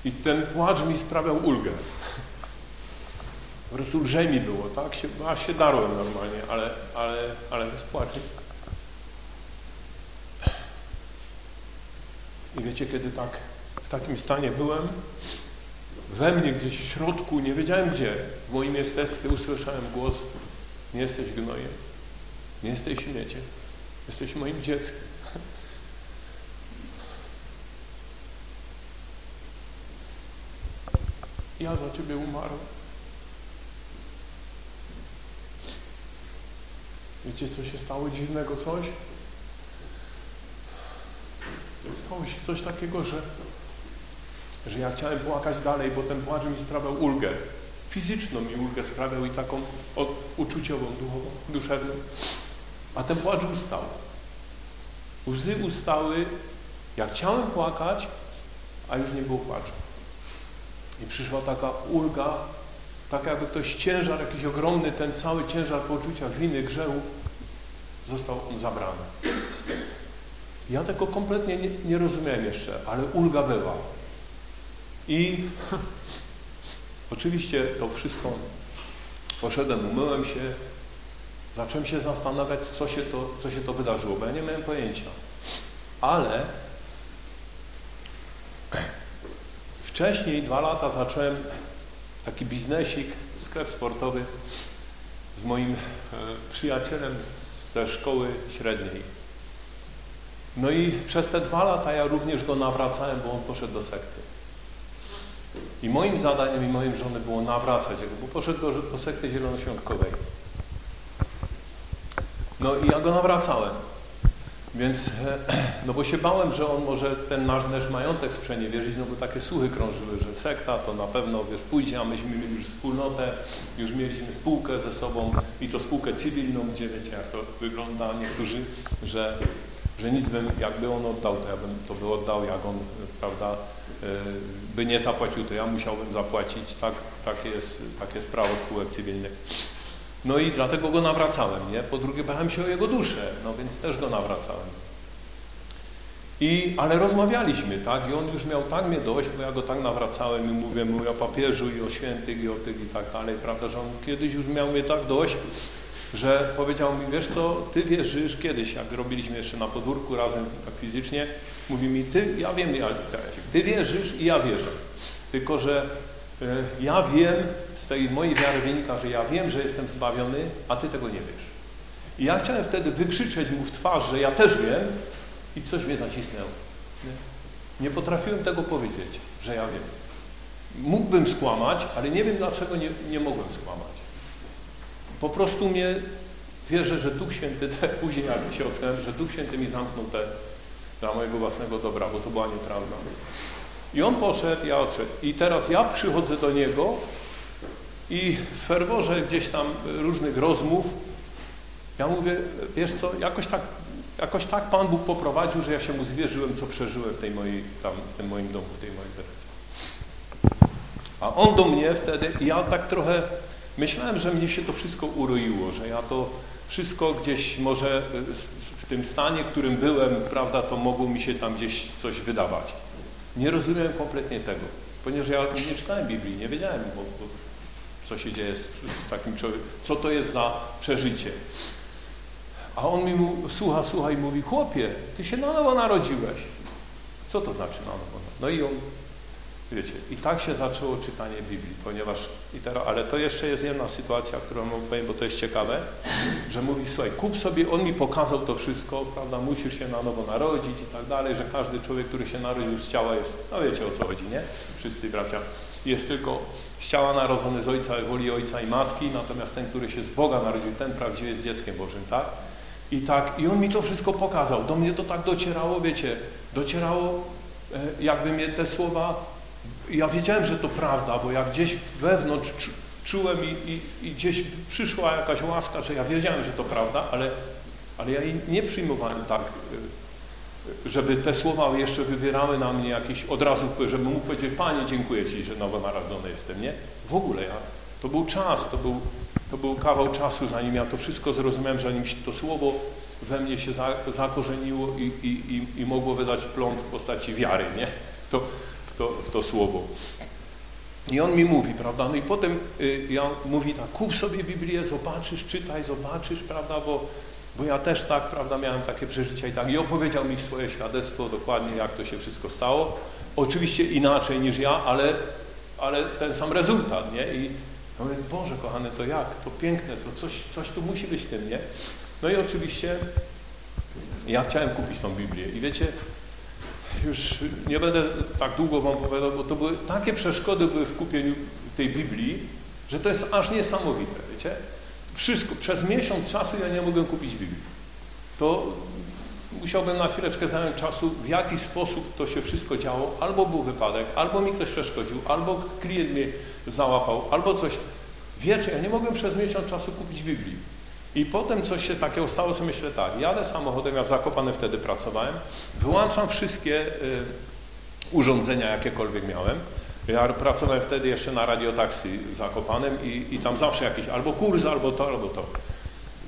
I ten płacz mi sprawiał ulgę. Po prostu lżej mi było, tak? Się, aż się darłem normalnie, ale, ale, ale bez płaczu. I wiecie, kiedy tak w takim stanie byłem, we mnie gdzieś w środku, nie wiedziałem gdzie, w moim jestestwie usłyszałem głos, nie jesteś gnojem, nie jesteś śmieciem, jesteś moim dzieckiem. ja za Ciebie umarłem. Wiecie, co się stało dziwnego? Coś? Stało się coś takiego, że, że ja chciałem płakać dalej, bo ten płacz mi sprawiał ulgę. Fizyczną mi ulgę sprawiał i taką uczuciową, duchową, duszewną. A ten płacz ustał. Łzy ustały. Ja chciałem płakać, a już nie było płaczu. I przyszła taka ulga, tak jakby ktoś ciężar, jakiś ogromny, ten cały ciężar poczucia winy, grzechu, został zabrany. Ja tego kompletnie nie, nie rozumiałem jeszcze, ale ulga była. I oczywiście to wszystko poszedłem, umyłem się, zacząłem się zastanawiać, co się to, co się to wydarzyło, bo ja nie miałem pojęcia. Ale wcześniej, dwa lata, zacząłem taki biznesik, sklep sportowy z moim e, przyjacielem ze szkoły średniej. No i przez te dwa lata ja również go nawracałem, bo on poszedł do sekty. I moim zadaniem i moim żony było nawracać go, bo poszedł do, do sekty zielonoświątkowej. No i ja go nawracałem. Więc, no bo się bałem, że on może ten nasz, nasz majątek sprzeniewierzyć, no bo takie słuchy krążyły, że sekta to na pewno, wiesz, pójdzie, a myśmy mieli już wspólnotę, już mieliśmy spółkę ze sobą i to spółkę cywilną, gdzie wiecie, jak to wygląda niektórzy, że, że nic bym, jakby on oddał, to ja bym to by oddał, jak on, prawda, e, by nie zapłacił, to ja musiałbym zapłacić, tak, tak, jest, tak jest prawo spółek cywilnych. No i dlatego go nawracałem, nie? Po drugie, bałem się o jego duszę, no więc też go nawracałem. I, ale rozmawialiśmy, tak? I on już miał tak mnie dość, bo ja go tak nawracałem i mówię mu o papieżu i o świętych i o tych i tak dalej, prawda, że on kiedyś już miał mnie tak dość, że powiedział mi, wiesz co, ty wierzysz kiedyś, jak robiliśmy jeszcze na podwórku razem tak fizycznie, mówi mi, ty, ja wiem, ja, ty wierzysz i ja wierzę, tylko że E, ja wiem, z tej mojej wiary wynika, że ja wiem, że jestem zbawiony, a ty tego nie wiesz. I ja chciałem wtedy wykrzyczeć mu w twarz, że ja też wiem i coś mnie zacisnęło. Nie, nie potrafiłem tego powiedzieć, że ja wiem. Mógłbym skłamać, ale nie wiem dlaczego nie, nie mogłem skłamać. Po prostu mnie, wierzę, że Duch Święty, te, później jak się oceniam, że Duch Święty mi zamknął te dla mojego własnego dobra, bo to była nieprawda. I on poszedł, ja odszedł. I teraz ja przychodzę do niego i w ferworze gdzieś tam różnych rozmów ja mówię, wiesz co, jakoś tak, jakoś tak Pan Bóg poprowadził, że ja się mu zwierzyłem, co przeżyłem w, tej mojej, tam, w tym moim domu, w tej mojej berecie. A on do mnie wtedy, ja tak trochę myślałem, że mnie się to wszystko uroiło, że ja to wszystko gdzieś może w tym stanie, w którym byłem, prawda, to mogło mi się tam gdzieś coś wydawać. Nie rozumiałem kompletnie tego, ponieważ ja nie czytałem Biblii, nie wiedziałem, bo, bo co się dzieje z, z, takim człowiekiem, co to jest za przeżycie. A on mi mu, słucha, słucha i mówi, chłopie, ty się na nowo narodziłeś. Co to znaczy na nowo? No i on Wiecie, i tak się zaczęło czytanie Biblii, ponieważ, i teraz, ale to jeszcze jest jedna sytuacja, którą powiem, bo to jest ciekawe, że mówi, słuchaj, kup sobie, on mi pokazał to wszystko, prawda, musisz się na nowo narodzić i tak dalej, że każdy człowiek, który się narodził z ciała jest, no wiecie o co chodzi, nie? Wszyscy bracia, jest tylko z ciała narodzony z ojca, woli ojca i matki, natomiast ten, który się z Boga narodził, ten prawdziwie jest dzieckiem Bożym, tak? I tak, i on mi to wszystko pokazał, do mnie to tak docierało, wiecie, docierało, e, jakby mnie te słowa ja wiedziałem, że to prawda, bo jak gdzieś wewnątrz czułem i, i, i, gdzieś przyszła jakaś łaska, że ja wiedziałem, że to prawda, ale, ale ja jej nie przyjmowałem tak, y, żeby te słowa jeszcze wywierały na mnie jakiś od razu, żeby mógł powiedzieć, Panie, dziękuję Ci, że nowonarodzony jestem, nie? W ogóle ja, to był czas, to był, to był kawał czasu, zanim ja to wszystko zrozumiałem, zanim to słowo we mnie się za, zakorzeniło i, i, i, i mogło wydać pląd w postaci wiary, nie? To, w to, w to słowo. I on mi mówi, prawda, no i potem y, ja mówi tak, kup sobie Biblię, zobaczysz, czytaj, zobaczysz, prawda, bo, bo ja też tak, prawda, miałem takie przeżycia i tak. I opowiedział mi swoje świadectwo dokładnie, jak to się wszystko stało. Oczywiście inaczej niż ja, ale, ale ten sam rezultat, nie? I ja mówię, Boże kochany, to jak? To piękne, to coś, coś tu musi być w tym, nie? No i oczywiście ja chciałem kupić tą Biblię i wiecie, już nie będę tak długo wam opowiadał, bo to były takie przeszkody były w kupieniu tej Biblii, że to jest aż niesamowite, wiecie? Wszystko, przez miesiąc czasu ja nie mogłem kupić Biblii. To musiałbym na chwileczkę zająć czasu, w jaki sposób to się wszystko działo. Albo był wypadek, albo mi ktoś przeszkodził, albo klient mnie załapał, albo coś. Wiecie, ja nie mogłem przez miesiąc czasu kupić Biblii. I potem coś się takiego stało, co myślę tak, jadę samochodem, ja w Zakopane wtedy pracowałem, wyłączam wszystkie y, urządzenia, jakiekolwiek miałem, Ja pracowałem wtedy jeszcze na radiotaksy w Zakopanem i, i tam zawsze jakiś albo kurs, albo to, albo to.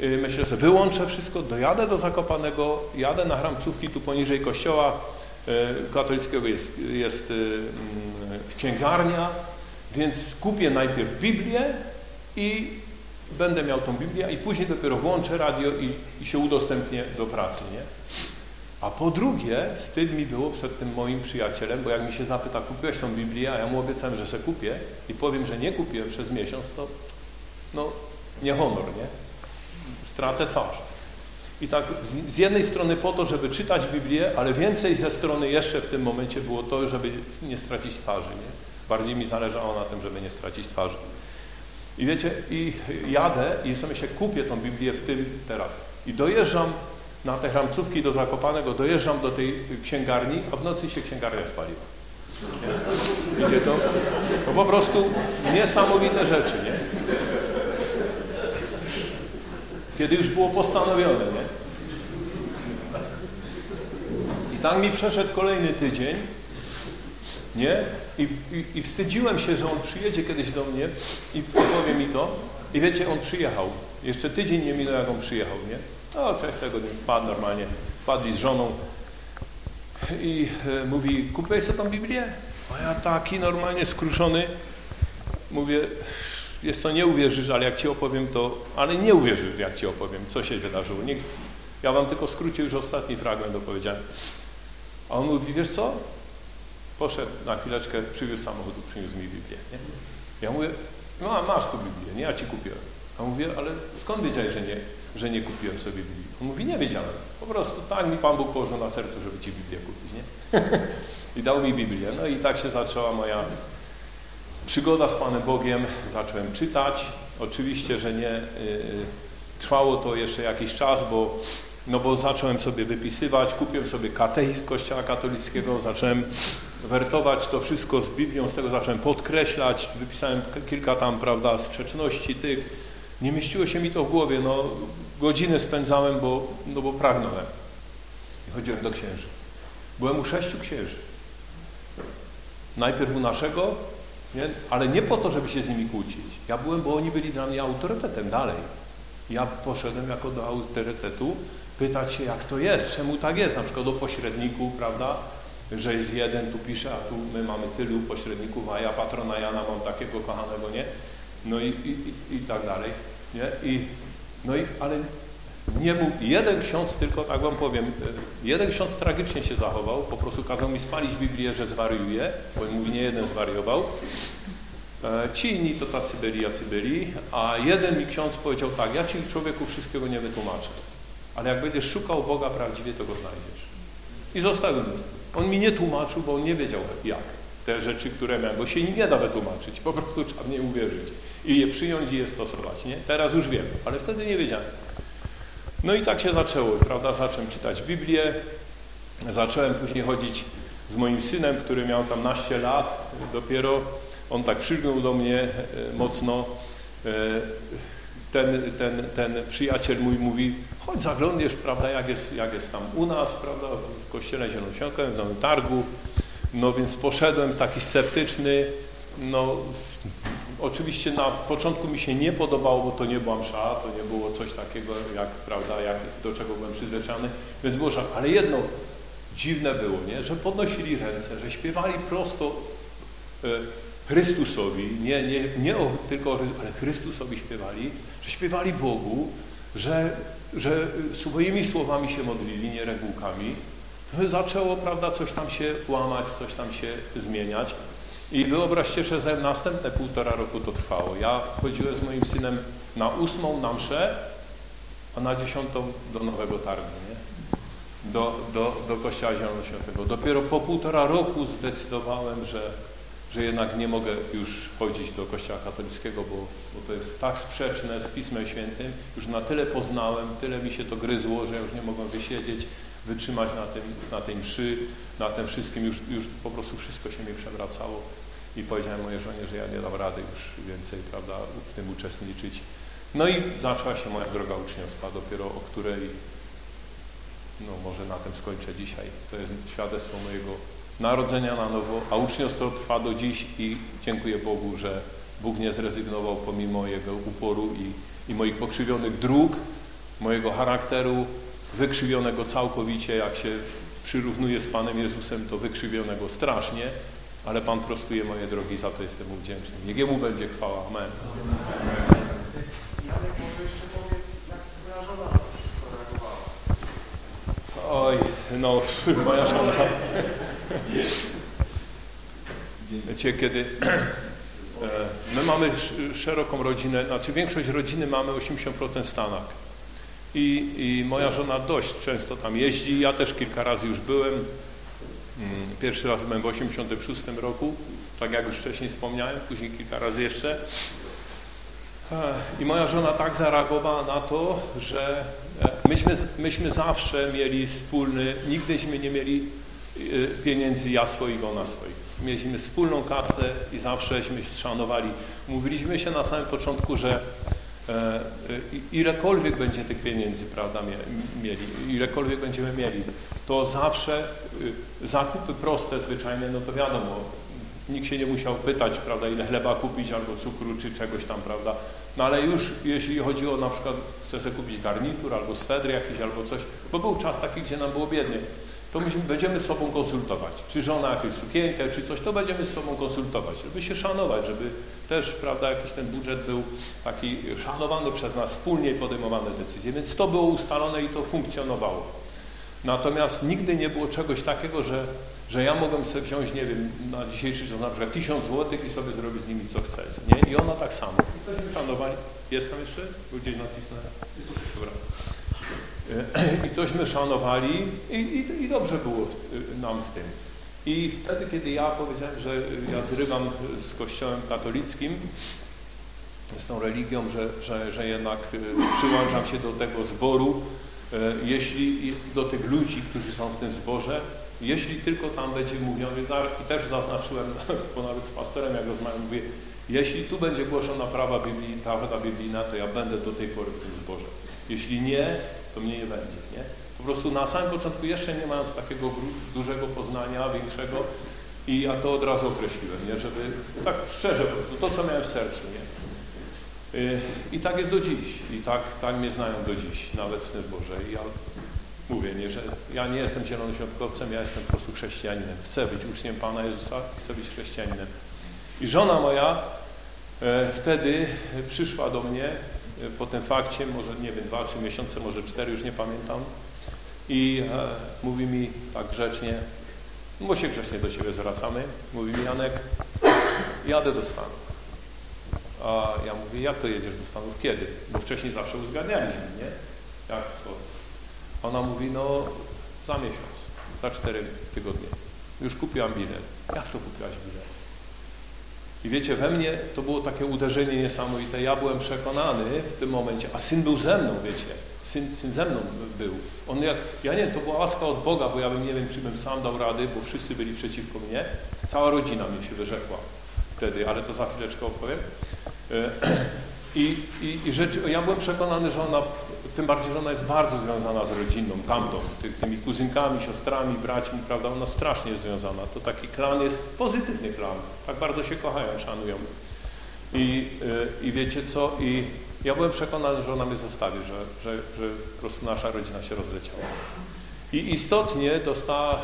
Y, myślę sobie, wyłączę wszystko, dojadę do Zakopanego, jadę na Hramcówki, tu poniżej kościoła y, katolickiego jest, jest mm, księgarnia, więc kupię najpierw Biblię i będę miał tą Biblię i później dopiero włączę radio i, i się udostępnię do pracy, nie? A po drugie, wstyd mi było przed tym moim przyjacielem, bo jak mi się zapyta, kupiłeś tą Biblię, a ja mu obiecałem, że se kupię i powiem, że nie kupiłem przez miesiąc, to no, nie honor, nie? Stracę twarz. I tak z, jednej strony po to, żeby czytać Biblię, ale więcej ze strony jeszcze w tym momencie było to, żeby nie stracić twarzy, nie? Bardziej mi zależało na tym, żeby nie stracić twarzy. I wiecie, i jadę i sobie się kupię tą Biblię w tym teraz. I dojeżdżam na te hramcówki do Zakopanego, dojeżdżam do tej księgarni, a w nocy się księgarnia spaliła. Nie? Widzicie to? To po prostu niesamowite rzeczy, nie? Kiedy już było postanowione, nie? I tak mi przeszedł kolejny tydzień, nie? I, i, I, wstydziłem się, że on przyjedzie kiedyś do mnie i powie mi to. I wiecie, on przyjechał. Jeszcze tydzień nie minął, jak on przyjechał, nie? No, cześć tego dnia, wpadł normalnie, wpadli z żoną i e, mówi, kupiłeś sobie tą Biblię? A ja taki normalnie skruszony, mówię, jest to nie uwierzysz, ale jak ci opowiem to, ale nie uwierzysz, jak ci opowiem, co się wydarzyło. Nie, ja wam tylko skrócił już ostatni fragment opowiedziałem. A on mówi, wiesz co? Poszedł na chwileczkę, przywiózł samochód, przyniósł mi Biblię. Nie? Ja mówię, no a masz tu Biblię, nie? Ja ci kupiłem. A mówię, ale skąd wiedziałeś, że nie? że nie kupiłem sobie Biblii. On mówi, nie wiedziałem. Po prostu tak mi Pan Bóg położył na sercu, żeby Ci Biblię kupić, nie? I dał mi Biblię. No i tak się zaczęła moja przygoda z Panem Bogiem. Zacząłem czytać. Oczywiście, że nie yy, trwało to jeszcze jakiś czas, bo, no bo zacząłem sobie wypisywać, kupiłem sobie katechizm Kościoła katolickiego, zacząłem wertować to wszystko z Biblią, z tego zacząłem podkreślać, wypisałem kilka tam, prawda, sprzeczności tych, nie mieściło się mi to w głowie, no godziny spędzałem, bo, no bo pragnąłem. Chodziłem do księży. Byłem u sześciu księży. Najpierw u naszego, nie? ale nie po to, żeby się z nimi kłócić. Ja byłem, bo oni byli dla mnie autorytetem dalej. Ja poszedłem jako do autorytetu pytać się, jak to jest, czemu tak jest, na przykład do pośredników, prawda, że jest jeden, tu pisze, a tu my mamy tylu pośredników, a ja patrona Jana mam takiego kochanego, nie? no i, i, i, i tak dalej, nie? I, no i, ale nie mógł, jeden ksiądz tylko, tak wam powiem, e, jeden ksiądz tragicznie się zachował, po prostu kazał mi spalić Biblię, że zwariuje, bo mówi, nie jeden zwariował. E, ci inni to tacy byli, jacy byli, a jeden mi ksiądz powiedział tak, ja ci człowieku wszystkiego nie wytłumaczę, ale jak będziesz szukał Boga prawdziwie, to go znajdziesz. I zostałem z tym. On mi nie tłumaczył, bo on nie wiedział jak te rzeczy, które miałem, bo się nie da wytłumaczyć, po prostu trzeba w nie uwierzyć i je przyjąć i je stosować, nie? Teraz już wiem, ale wtedy nie wiedziałem. No i tak się zaczęło, prawda? Zacząłem czytać Biblię, zacząłem później chodzić z moim synem, który miał tam naście lat dopiero. On tak przygnął do mnie e, mocno. Ten, ten, ten przyjaciel mój mówi, chodź zaglądniesz, prawda, jak jest, jak jest tam u nas, prawda, w kościele Zielonoświątkowym, w Nowym Targu. No więc poszedłem taki sceptyczny, no oczywiście na początku mi się nie podobało, bo to nie była msza, to nie było coś takiego, jak, prawda, jak, do czego byłem przyzwyczajony, więc było. Ale jedno dziwne było, nie? że podnosili ręce, że śpiewali prosto e, Chrystusowi, nie, nie, nie o, tylko ale Chrystusowi śpiewali, że śpiewali Bogu, że, że swoimi słowami się modlili, nie regułkami, zaczęło, prawda, coś tam się łamać, coś tam się zmieniać. I wyobraźcie, że następne półtora roku to trwało. Ja chodziłem z moim synem na ósmą na mszę, a na dziesiątą do Nowego Targu, nie? Do, do, do Kościoła Zielonoświątego. Dopiero po półtora roku zdecydowałem, że, że jednak nie mogę już chodzić do Kościoła katolickiego, bo, bo to jest tak sprzeczne z Pismem Świętym. Już na tyle poznałem, tyle mi się to gryzło, że już nie mogłem wysiedzieć wytrzymać na, tym, na tej mszy, na tym wszystkim, już, już po prostu wszystko się mi przewracało i powiedziałem mojej żonie, że ja nie dam rady już więcej, prawda, w tym uczestniczyć. No i zaczęła się moja droga uczniostwa, dopiero o której, no może na tym skończę dzisiaj. To jest świadectwo mojego narodzenia na nowo, a uczniostwo trwa do dziś i dziękuję Bogu, że Bóg nie zrezygnował pomimo Jego uporu i, i moich pokrzywionych dróg, mojego charakteru, wykrzywionego całkowicie, jak się przyrównuje z Panem Jezusem, to wykrzywionego strasznie, ale Pan prostuje moje drogi, za to jestem mu wdzięczny. Niech Jemu będzie chwała. Amen. Oj, no, moja szansa. Wiecie, kiedy e, my mamy szeroką rodzinę, znaczy większość rodziny mamy 80% w Stanach. I, I moja żona dość często tam jeździ, ja też kilka razy już byłem. Mm, pierwszy raz byłem w 86 roku, tak jak już wcześniej wspomniałem, później kilka razy jeszcze. I moja żona tak zareagowała na to, że e, myśmy, myśmy zawsze mieli wspólny, nigdyśmy nie mieli e, pieniędzy ja swoich, ona swoich. Mieliśmy wspólną kartę i zawsześmy szanowali. Mówiliśmy się na samym początku, że e, ilekolwiek będzie tych pieniędzy, prawda, mieli, ilekolwiek będziemy mieli, to zawsze zakupy proste, zwyczajne, no to wiadomo, Nikt się nie musiał pytać, prawda, ile chleba kupić, albo cukru, czy czegoś tam, prawda. No ale już jeśli chodziło na przykład, chce sobie kupić garnitur, albo swedry jakiś, albo coś, bo był czas taki, gdzie nam było biednie, to my będziemy z sobą konsultować. Czy żona jakąś sukienkę, czy coś, to będziemy z sobą konsultować, żeby się szanować, żeby też, prawda, jakiś ten budżet był taki szanowany przez nas, wspólnie podejmowane decyzje. Więc to było ustalone i to funkcjonowało. Natomiast nigdy nie było czegoś takiego, że że ja mogłem sobie wziąć, nie wiem, na dzisiejszy czas na przykład tysiąc złotych i sobie zrobić z nimi co chcę, nie? I ona tak samo. Szanowań, jest tam jeszcze? Gdzieś nacisnę? Dobra. I tośmy szanowali i, i, i dobrze było nam z tym. I wtedy, kiedy ja powiedziałem, że ja zrywam z kościołem katolickim, z tą religią, że, że, że jednak y, przyłączam się do tego zboru, y, jeśli do tych ludzi, którzy są w tym zborze, jeśli tylko tam będzie mówione, i też zaznaczyłem, bo nawet z pastorem jak rozmawiam, mówię, jeśli tu będzie głoszona prawa Biblii, prawda biblijna, to ja będę do tej pory w tym zborze. Jeśli nie, to mnie nie będzie, nie? Po prostu na samym początku, jeszcze nie mając takiego dużego poznania, większego, i ja to od razu określiłem, nie? Żeby, tak szczerze po prostu, to co miałem w sercu, nie? Y, I tak jest do dziś. I tak, tak mnie znają do dziś, nawet w tym zborze. I ja Mówię, nie, że ja nie jestem zielonoświątkowcem, ja jestem po prostu chrześcijaninem. Chcę być uczniem Pana Jezusa, chcę być chrześcijaninem. I żona moja e, wtedy przyszła do mnie e, po tym fakcie, może nie wiem, dwa, trzy miesiące, może cztery, już nie pamiętam. I e, mówi mi tak grzecznie, no bo się grzecznie do Ciebie zwracamy, mówi mi Janek, jadę do Stanów. A ja mówię, jak to jedziesz do Stanów? Kiedy? Bo wcześniej zawsze uzgadnialiśmy, nie? Jak to? Ona mówi, no za miesiąc, za cztery tygodnie. Już kupiłam bilet. Jak to kupiłaś bilet? I wiecie, we mnie to było takie uderzenie niesamowite. Ja byłem przekonany w tym momencie, a syn był ze mną, wiecie. Syn, syn ze mną był. On jak, ja nie to była łaska od Boga, bo ja bym nie wiem, czy bym sam dał rady, bo wszyscy byli przeciwko mnie. Cała rodzina mnie się wyrzekła wtedy, ale to za chwileczkę opowiem. I, i, i rzecz, ja byłem przekonany, że ona tym bardziej, że ona jest bardzo związana z rodziną, tamtą, ty, tymi kuzynkami, siostrami, braćmi, prawda, ona strasznie jest związana. To taki klan jest pozytywny klan, tak bardzo się kochają, szanują. I, yy, i wiecie co, i ja byłem przekonany, że ona mnie zostawi, że, że, że po prostu nasza rodzina się rozleciała. I istotnie dostała,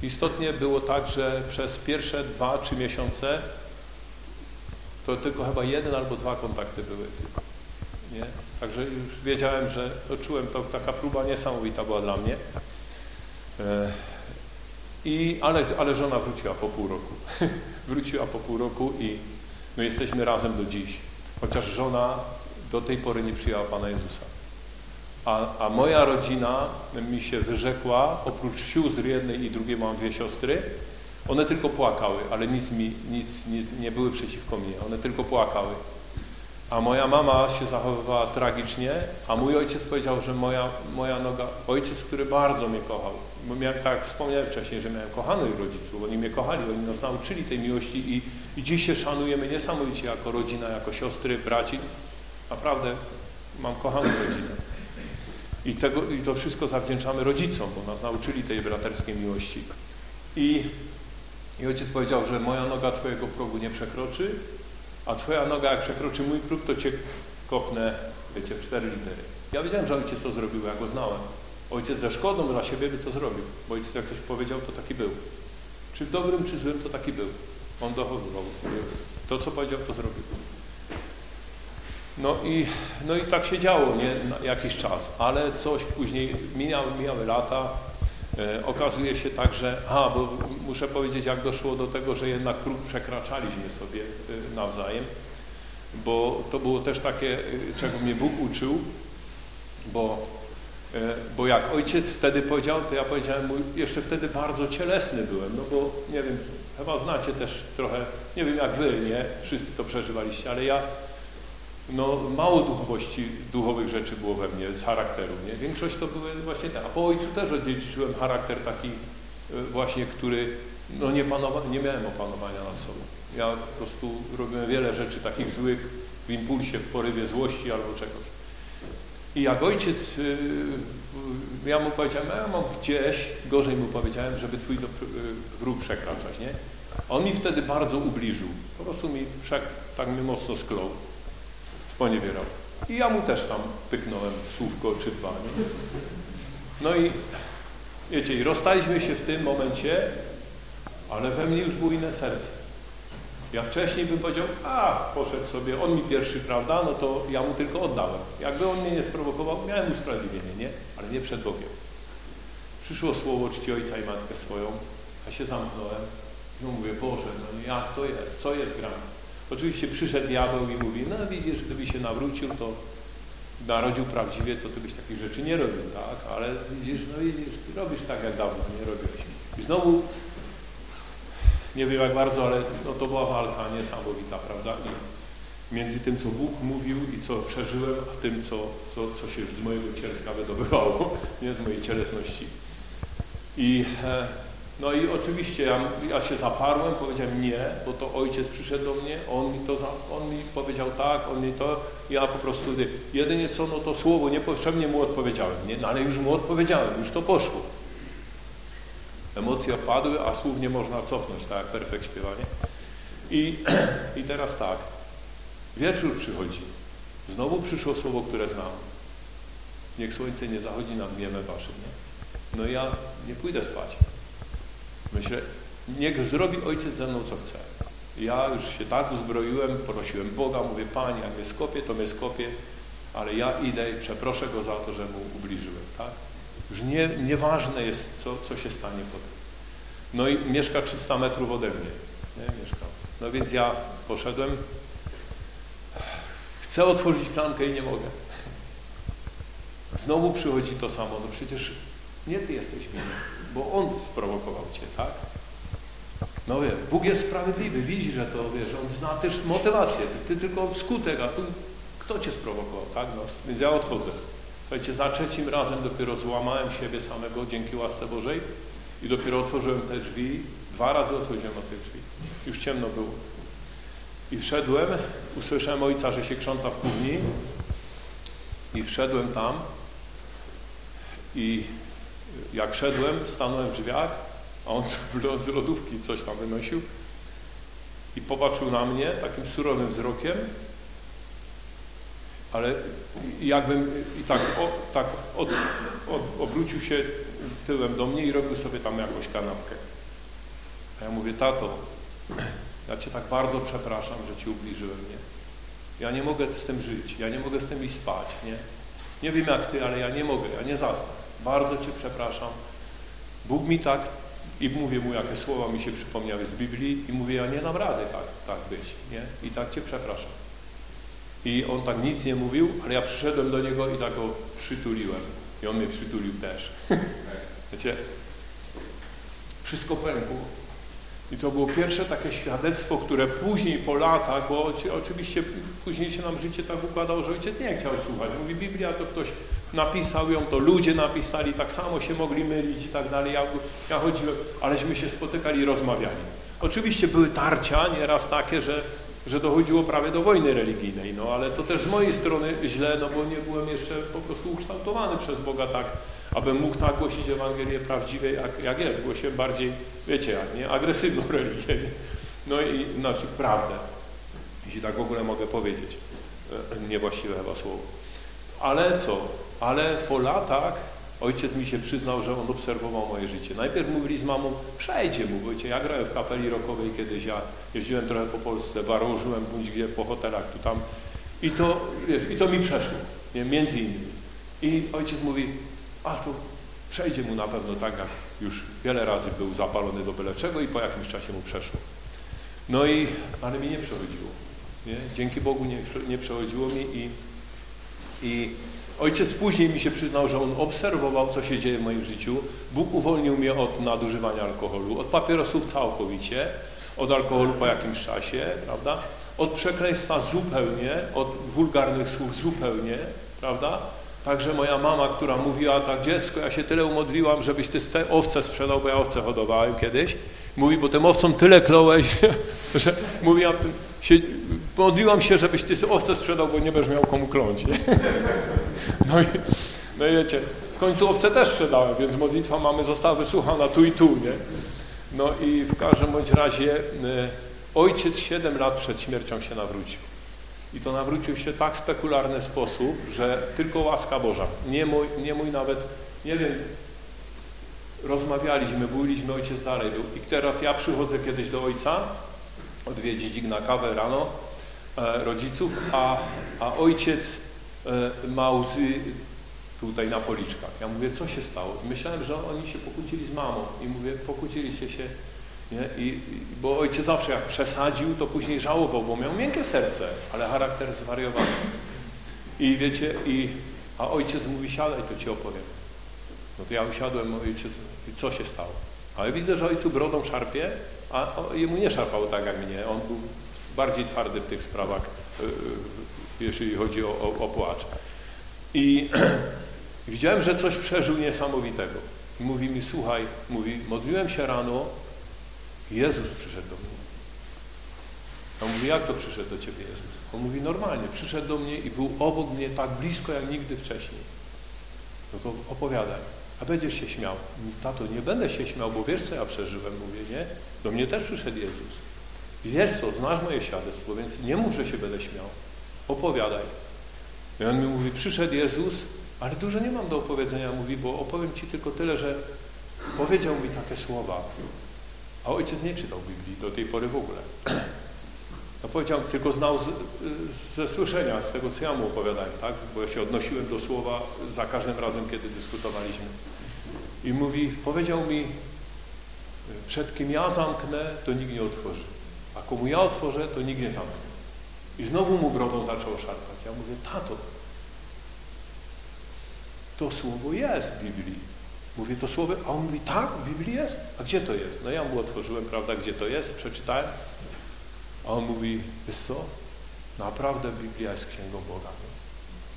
yy, istotnie było tak, że przez pierwsze dwa, trzy miesiące to tylko chyba jeden albo dwa kontakty były. Nie? Także już wiedziałem, że czułem to, taka próba niesamowita była dla mnie. E, I, ale, ale żona wróciła po pół roku. wróciła po pół roku i my jesteśmy razem do dziś. Chociaż żona do tej pory nie przyjęła Pana Jezusa. A, a moja rodzina mi się wyrzekła, oprócz sióstr jednej i drugiej mam dwie siostry, one tylko płakały, ale nic mi, nic nie, nie były przeciwko mnie. One tylko płakały. A moja mama się zachowywała tragicznie, a mój ojciec powiedział, że moja, moja noga, ojciec, który bardzo mnie kochał, bo miałem, tak jak wspomniałem wcześniej, że miałem kochanych rodziców, oni mnie kochali, oni nas nauczyli tej miłości i, i dziś się szanujemy niesamowicie jako rodzina, jako siostry, braci. Naprawdę mam kochaną rodzinę. I, tego, I to wszystko zawdzięczamy rodzicom, bo nas nauczyli tej braterskiej miłości. I, I ojciec powiedział, że moja noga twojego progu nie przekroczy, a twoja noga jak przekroczy mój próg, to cię kopnę, wiecie, w cztery litery. Ja wiedziałem, że ojciec to zrobił, ja go znałem. Ojciec ze szkodą dla siebie by to zrobił, bo ojciec jak ktoś powiedział, to taki był. Czy w dobrym, czy złym, to taki był. On dochowywał. To, co powiedział, to zrobił. No i, no i tak się działo nie, na jakiś czas, ale coś później, mijały, mijały lata, okazuje się tak, że, a, bo muszę powiedzieć, jak doszło do tego, że jednak próg przekraczaliśmy sobie e, nawzajem, bo to było też takie, e, czego mnie Bóg uczył, bo, e, bo jak ojciec wtedy powiedział, to ja powiedziałem mu, jeszcze wtedy bardzo cielesny byłem, no bo nie wiem, chyba znacie też trochę, nie wiem jak wy, nie, wszyscy to przeżywaliście, ale ja no mało duchowości, duchowych rzeczy było we mnie z charakteru, nie? Większość to były właśnie te, a po ojcu też odziedziczyłem charakter taki e, właśnie, który, no nie, panowa, nie miałem opanowania nad sobą. Ja po prostu robiłem wiele rzeczy takich złych w impulsie, w porywie złości albo czegoś. I jak ojciec, y, ja mu powiedziałem, ja mam gdzieś, gorzej mu powiedziałem, żeby twój próg przekraczać, nie? On mi wtedy bardzo ubliżył. Po prostu mi tak mnie mocno sklął sponiewierał. I ja mu też tam pyknąłem słówko czy dwa. Nie? No i wiecie, i rozstaliśmy się w tym momencie, ale we mnie już było inne serce. Ja wcześniej bym powiedział, a poszedł sobie, on mi pierwszy, prawda, no to ja mu tylko oddałem. Jakby on mnie nie sprowokował, miałem usprawiedliwienie, nie? Ale nie przed Bogiem. Przyszło słowo czci ojca i matkę swoją, a się zamknąłem. No mówię, Boże, no jak to jest, co jest grane? Oczywiście przyszedł diabeł i mówi, no widzisz, gdyby się nawrócił, to narodził prawdziwie, to ty byś takich rzeczy nie robił, tak? Ale widzisz, no widzisz, ty robisz tak jak dawno nie robiłeś. I znowu, nie wiem jak bardzo, ale no to była walka niesamowita, prawda? I między tym, co Bóg mówił i co przeżyłem, a tym, co, co, co się z mojego cielska wydobywało, nie z mojej cielesności. I e, no i oczywiście ja, ja, się zaparłem, powiedziałem nie, bo to ojciec przyszedł do mnie, on mi to, on mi powiedział tak, on mi to, ja po prostu, jedynie co, no to słowo niepotrzebnie mu odpowiedziałem, nie? No ale już mu odpowiedziałem, już to poszło. Emocje opadły, a słów nie można cofnąć, tak jak perfekt śpiewanie. I, I teraz tak, wieczór przychodzi, znowu przyszło słowo, które znam. Niech słońce nie zachodzi nad gniewem waszym, nie? No ja nie pójdę spać. Myślę, niech zrobi ojciec ze mną co chce. Ja już się tak uzbroiłem, prosiłem Boga, mówię, Panie, jak mnie skopie, to mnie skopie, ale ja idę i przeproszę Go za to, że Mu ubliżyłem, tak? Już nie, nieważne jest, co, co się stanie potem. No i mieszka 300 metrów ode mnie, nie? Mieszka. No więc ja poszedłem, chcę otworzyć klamkę i nie mogę. Znowu przychodzi to samo, no przecież nie Ty jesteś winny bo On sprowokował Cię, tak? No wie, Bóg jest sprawiedliwy, widzi, że to, wiesz, On zna też motywację, ty, ty tylko skutek, a tu kto Cię sprowokował, tak? No, więc ja odchodzę. Słuchajcie, za trzecim razem dopiero złamałem siebie samego dzięki łasce Bożej i dopiero otworzyłem te drzwi, dwa razy otworzyłem tych drzwi. Już ciemno było. I wszedłem, usłyszałem ojca, że się krząta w kuchni i wszedłem tam i jak szedłem, stanąłem w drzwiach, a on z lodówki coś tam wynosił i popatrzył na mnie takim surowym wzrokiem, ale jakbym i tak, o, tak od, od, obrócił się tyłem do mnie i robił sobie tam jakąś kanapkę. A ja mówię, tato, ja Cię tak bardzo przepraszam, że Ci ubliżyłem, nie? Ja nie mogę z tym żyć, ja nie mogę z tym iść spać, nie? Nie wiem jak Ty, ale ja nie mogę, ja nie zasnę. Bardzo Cię przepraszam. Bóg mi tak, i mówię mu, jakie słowa mi się przypomniały z Biblii i mówię, ja nie dam rady tak, tak być, nie? I tak Cię przepraszam. I on tak nic nie mówił, ale ja przyszedłem do niego i tak go przytuliłem. I on mnie przytulił też. Wiecie, wszystko pękło. I to było pierwsze takie świadectwo, które później po latach, bo oczywiście później się nam życie tak układało, że ojciec nie chciał słuchać. Mówi, Biblia to ktoś napisał ją, to ludzie napisali, tak samo się mogli mylić i tak dalej. Ja, ja chodziłem, aleśmy się spotykali i rozmawiali. Oczywiście były tarcia nieraz takie, że że dochodziło prawie do wojny religijnej, no ale to też z mojej strony źle, no bo nie byłem jeszcze po prostu ukształtowany przez Boga tak, abym mógł tak głosić Ewangelię prawdziwej, jak, jak jest. Głosiłem bardziej, wiecie jak, nie? Agresywną religię. No i, znaczy prawdę, jeśli tak w ogóle mogę powiedzieć. E, niewłaściwe chyba słowo. Ale co? Ale po latach ojciec mi się przyznał, że on obserwował moje życie. Najpierw mówili z mamą, przejdzie mu, wiecie, ja grałem w kapeli rockowej kiedyś, ja jeździłem trochę po Polsce, barożyłem bądź gdzie, po hotelach, tu tam i to, wiesz, i to mi przeszło, nie, między innymi. I ojciec mówi, a to przejdzie mu na pewno tak, jak już wiele razy był zapalony do byle czego i po jakimś czasie mu przeszło. No i, ale mi nie przechodziło. Nie? Dzięki Bogu nie, nie przechodziło mi i, i ojciec później mi się przyznał, że on obserwował, co się dzieje w moim życiu. Bóg uwolnił mnie od nadużywania alkoholu, od papierosów całkowicie, od alkoholu po jakimś czasie, prawda? Od przekleństwa zupełnie, od wulgarnych słów zupełnie, prawda? Także moja mama, która mówiła tak, dziecko, ja się tyle umodliłam, żebyś ty te owce sprzedał, bo ja owce hodowałem kiedyś. Mówi, bo tym owcom tyle klołeś, że mówiłam, się, modliłam się, żebyś ty owce sprzedał, bo nie będziesz miał komu kląć. No i, no i wiecie, w końcu owce też sprzedałem, więc modlitwa mamy została wysłuchana tu i tu, nie? No i w każdym bądź razie y, ojciec siedem lat przed śmiercią się nawrócił. I to nawrócił się tak spekularny sposób, że tylko łaska Boża. Nie mój, nie mój nawet, nie wiem, rozmawialiśmy, byliśmy, ojciec dalej był. I teraz ja przychodzę kiedyś do ojca, odwiedzić ich na kawę rano, e, rodziców, a, a ojciec e, ma łzy tutaj na policzkach. Ja mówię, co się stało? Myślałem, że oni się pokłócili z mamą i mówię, pokłóciliście się, nie? I, bo ojciec zawsze jak przesadził, to później żałował, bo miał miękkie serce, ale charakter zwariowany. I wiecie, i, a ojciec mówi, siadaj, to ci opowiem. No to ja usiadłem, ojciec, co się stało? Ale widzę, że ojcu brodą szarpie, a jemu nie szarpało tak jak mnie. On był bardziej twardy w tych sprawach, y, y, jeśli chodzi o, o, o płacz. I widziałem, że coś przeżył niesamowitego. I mówi mi, słuchaj, mówi, modliłem się rano, Jezus przyszedł do mnie. A mówi, jak to przyszedł do Ciebie Jezus? On mówi, normalnie, przyszedł do mnie i był obok mnie tak blisko, jak nigdy wcześniej. No to opowiadaj. A będziesz się śmiał. Tato, nie będę się śmiał, bo wiesz, co ja przeżyłem, mówię, nie? Do mnie też przyszedł Jezus. Wiesz co, znasz moje świadectwo, więc nie mów, że się będę śmiał. Opowiadaj. I on mi mówi, przyszedł Jezus, ale dużo nie mam do opowiedzenia, mówi, bo opowiem Ci tylko tyle, że powiedział mi takie słowa. A ojciec nie czytał Biblii do tej pory w ogóle. No powiedział, tylko znał z, ze słyszenia, z tego, co ja mu opowiadałem, tak? Bo ja się odnosiłem do słowa za każdym razem, kiedy dyskutowaliśmy. I mówi, powiedział mi, przed kim ja zamknę, to nikt nie otworzy. A komu ja otworzę, to nikt nie zamknie. I znowu mu brodą zaczął szarpać. Ja mówię, tato, to słowo jest w Biblii. Mówię, to słowo, a on mówi, tak, w Biblii jest? A gdzie to jest? No ja mu otworzyłem, prawda, gdzie to jest, przeczytałem. A on mówi, wiesz co, naprawdę Biblia jest księgą Boga.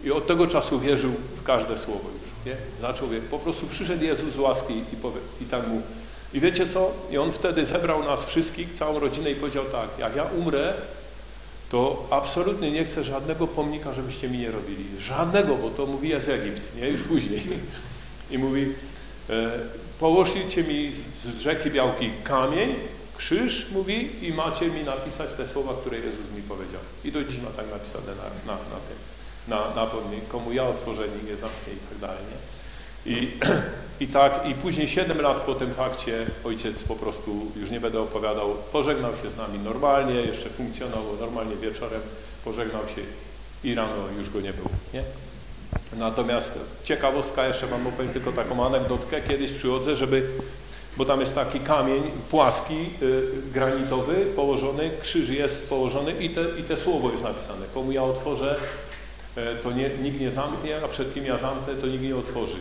I od tego czasu wierzył w każde słowo już. Nie? Zaczął wierzyć. Po prostu przyszedł Jezus z łaski i, powie, i tak mu. I wiecie co? I on wtedy zebrał nas wszystkich, całą rodzinę i powiedział tak, jak ja umrę, to absolutnie nie chcę żadnego pomnika, żebyście mi nie robili. Żadnego, bo to mówi jest Egipt, nie? Już później. I mówi, e, mi z rzeki Białki kamień, krzyż, mówi, i macie mi napisać te słowa, które Jezus mi powiedział. I do dziś ma tak napisane na, na, na tym, na, na komu ja otworzę, nie zamknie i tak dalej, nie? I, I tak, i później siedem lat po tym fakcie ojciec po prostu, już nie będę opowiadał, pożegnał się z nami normalnie, jeszcze funkcjonował normalnie wieczorem, pożegnał się i rano już go nie było, nie? Natomiast ciekawostka, jeszcze Wam opowiem tylko taką anegdotkę, kiedyś przychodzę, żeby bo tam jest taki kamień płaski, y, granitowy, położony, krzyż jest położony i te, i te słowo jest napisane. Komu ja otworzę, to nie, nikt nie zamknie, a przed kim ja zamknę, to nikt nie otworzy.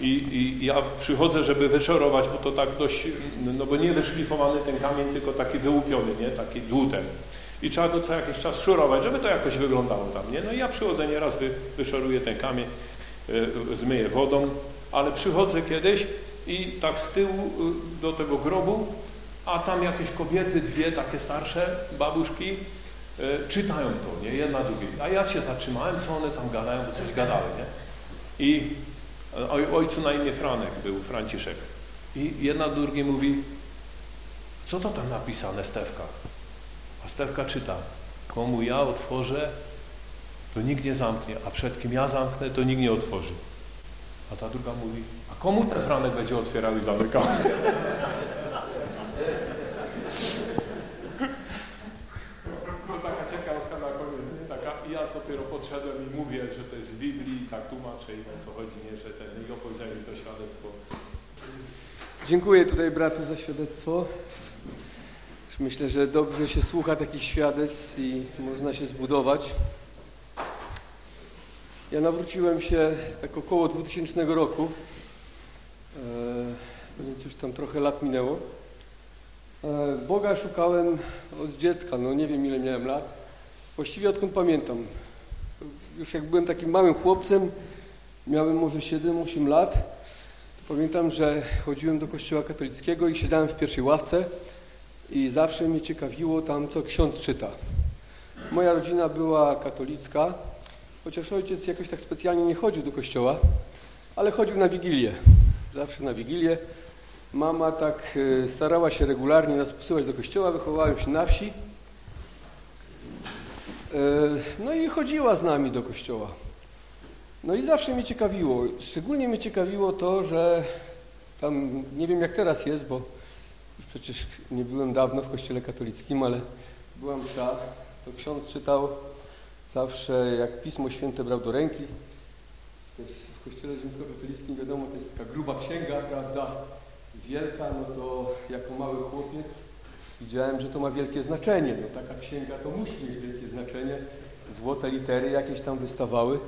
I, I, ja przychodzę, żeby wyszorować, bo to tak dość, no bo nie wyszlifowany ten kamień, tylko taki wyłupiony, nie, taki dłutem. I trzeba go co jakiś czas szorować, żeby to jakoś wyglądało tam, nie? No i ja przychodzę nieraz, wy, wyszoruję ten kamień, y, zmyję wodą, ale przychodzę kiedyś i tak z tyłu y, do tego grobu, a tam jakieś kobiety, dwie takie starsze, babuszki, e, czytają to, nie? Jedna drugiej. A ja się zatrzymałem, co one tam gadają, bo coś gadały, nie? I e, oj, ojcu na imię Franek był, Franciszek. I jedna drugiej mówi, co to tam napisane, Stewka? A Stewka czyta, komu ja otworzę, to nikt nie zamknie, a przed kim ja zamknę, to nikt nie otworzy. A ta druga mówi, a komu ten Franek będzie otwierał i zamykał? To taka ciekawostka na koniec, nie? Taka, I ja dopiero podszedłem i mówię, że to jest z Biblii, tak tłumaczę i o co chodzi, nie, że ten, i mi to świadectwo. Dziękuję tutaj bratu za świadectwo. Myślę, że dobrze się słucha takich świadectw i można się zbudować. Ja nawróciłem się tak około 2000 roku, e, więc już tam trochę lat minęło. E, Boga szukałem od dziecka, no nie wiem ile miałem lat. Właściwie odkąd pamiętam. Już jak byłem takim małym chłopcem, miałem może 7-8 lat, to pamiętam, że chodziłem do kościoła katolickiego i siedziałem w pierwszej ławce i zawsze mnie ciekawiło tam, co ksiądz czyta. Moja rodzina była katolicka, chociaż ojciec jakoś tak specjalnie nie chodził do kościoła, ale chodził na Wigilię. Zawsze na Wigilię. Mama tak e, starała się regularnie nas posyłać do kościoła, wychowałem się na wsi. E, No i chodziła z nami do kościoła. No i zawsze mnie ciekawiło, szczególnie mnie ciekawiło to, że tam, nie wiem jak teraz jest, bo przecież nie byłem dawno w kościele katolickim, ale była msza, to ksiądz czytał zawsze, jak Pismo Święte brał do ręki. Też w kościele rzymskokatolickim wiadomo, to jest taka gruba księga, prawda, wielka, no to jako mały chłopiec widziałem, że to ma wielkie znaczenie. No taka księga to musi mieć wielkie znaczenie. Złote litery jakieś tam wystawały.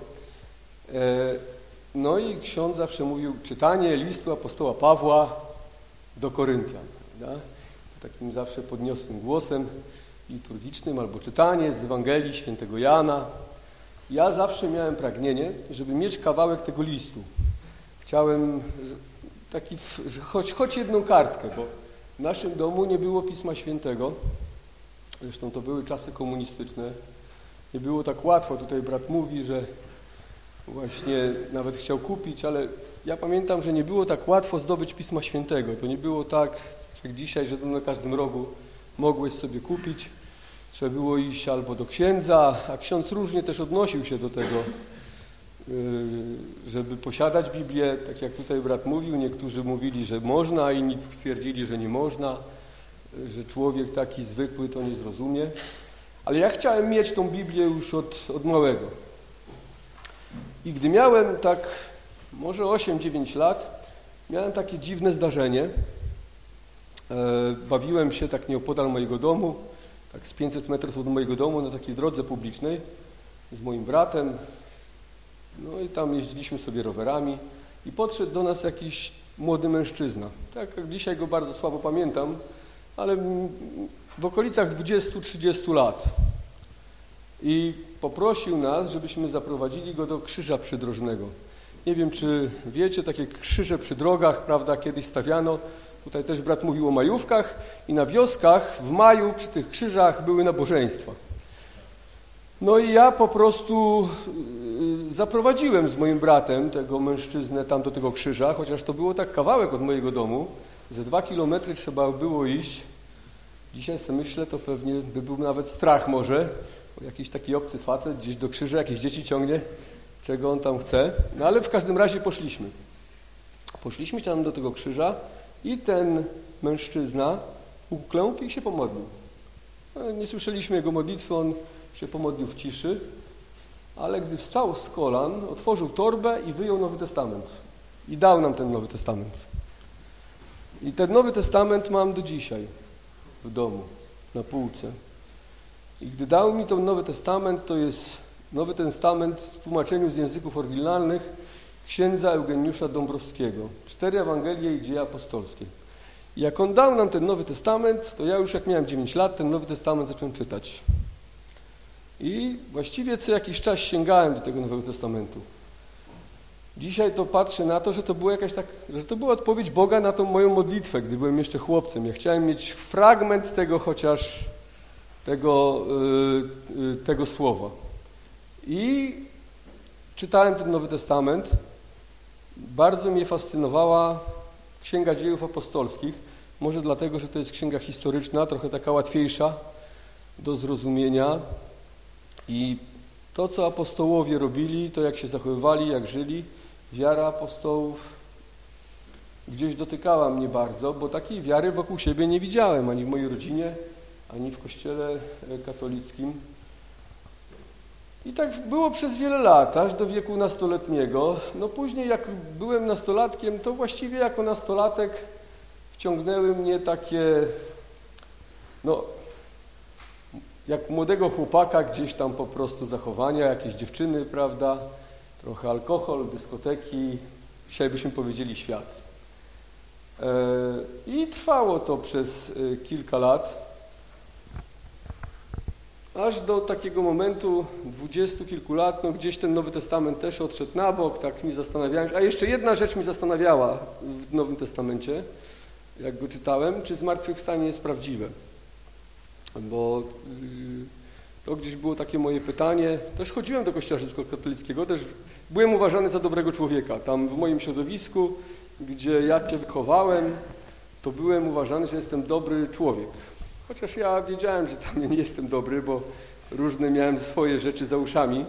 E, No i ksiądz zawsze mówił czytanie listu apostoła Pawła do Koryntian. Prawda? To takim zawsze podniosłym głosem liturgicznym albo czytanie z Ewangelii świętego Jana. Ja zawsze miałem pragnienie, żeby mieć kawałek tego listu. Chciałem taki, choć, choć jedną kartkę, bo w naszym domu nie było Pisma Świętego. Zresztą to były czasy komunistyczne. Nie było tak łatwo. Tutaj brat mówi, że właśnie nawet chciał kupić, ale ja pamiętam, że nie było tak łatwo zdobyć Pisma Świętego. To nie było tak jak dzisiaj, że na każdym rogu mogłeś sobie kupić. Trzeba było iść albo do księdza, a ksiądz różnie też odnosił się do tego, żeby posiadać Biblię. Tak jak tutaj brat mówił, niektórzy mówili, że można, inni twierdzili, że nie można, że człowiek taki zwykły to nie zrozumie. Ale ja chciałem mieć tą Biblię już od, od małego. I gdy miałem tak może 8-9 lat, miałem takie dziwne zdarzenie. E, bawiłem się tak nieopodal mojego domu, tak z 500 metrów od mojego domu na takiej drodze publicznej z moim bratem. No i tam jeździliśmy sobie rowerami i podszedł do nas jakiś młody mężczyzna. Tak jak dzisiaj go bardzo słabo pamiętam, ale w okolicach 20-30 lat. I poprosił nas, żebyśmy zaprowadzili go do krzyża przydrożnego. Nie wiem, czy wiecie, takie krzyże przy drogach, prawda, kiedyś stawiano. Tutaj też brat mówił o majówkach i na wioskach w maju przy tych krzyżach były nabożeństwa. No i ja po prostu y, zaprowadziłem z moim bratem tego mężczyznę tam do tego krzyża, chociaż to było tak kawałek od mojego domu. Ze dwa kilometry trzeba było iść. Dzisiaj sobie myślę, to pewnie by był nawet strach może, jakiś taki obcy facet gdzieś do krzyża jakieś dzieci ciągnie, czego on tam chce. No ale w każdym razie poszliśmy. Poszliśmy tam do tego krzyża i ten mężczyzna ukląkł i się pomodlił. No, Nie słyszeliśmy jego modlitwy, on się pomodlił w ciszy, ale gdy wstał z kolan, otworzył torbę i wyjął Nowy Testament. I dał nam ten Nowy Testament. I ten Nowy Testament mam do dzisiaj w domu, na półce. I gdy dał mi ten Nowy Testament, to jest Nowy Testament w tłumaczeniu z języków oryginalnych księdza Eugeniusza Dąbrowskiego. Cztery Ewangelie i dzieje apostolskie. I jak on dał nam ten Nowy Testament, to ja już jak miałem 9 lat, ten Nowy Testament zacząłem czytać. I właściwie co jakiś czas sięgałem do tego Nowego Testamentu. Dzisiaj to patrzę na to, że to była jakaś tak, że to była odpowiedź Boga na tą moją modlitwę, gdy byłem jeszcze chłopcem. Ja chciałem mieć fragment tego chociaż tego, y, y, tego słowa. I czytałem ten Nowy Testament. Bardzo mnie fascynowała Księga Dziejów Apostolskich. Może dlatego, że to jest księga historyczna, trochę taka łatwiejsza do zrozumienia. I to, co apostołowie robili, to jak się zachowywali, jak żyli, wiara apostołów gdzieś dotykała mnie bardzo, bo takiej wiary wokół siebie nie widziałem, ani w mojej rodzinie, ani w kościele e, katolickim. I tak było przez wiele lat, aż do wieku nastoletniego. No później jak byłem nastolatkiem, to właściwie jako nastolatek wciągnęły mnie takie, no jak młodego chłopaka gdzieś tam po prostu zachowania, jakieś dziewczyny, prawda, trochę alkohol, dyskoteki, dzisiaj byśmy powiedzieli świat. E, I trwało to przez e, kilka lat, aż do takiego momentu dwudziestu kilku lat, no gdzieś ten Nowy Testament też odszedł na bok, tak mi zastanawiałem. A jeszcze jedna rzecz mi zastanawiała w Nowym Testamencie, jak go czytałem, czy zmartwychwstanie jest prawdziwe. Bo y, to gdzieś było takie moje pytanie. Też chodziłem do kościoła rzymskokatolickiego, też byłem uważany za dobrego człowieka. Tam w moim środowisku, gdzie ja się wychowałem, to byłem uważany, że jestem dobry człowiek. Chociaż ja wiedziałem, że tam nie jestem dobry, bo różne miałem swoje rzeczy za uszami,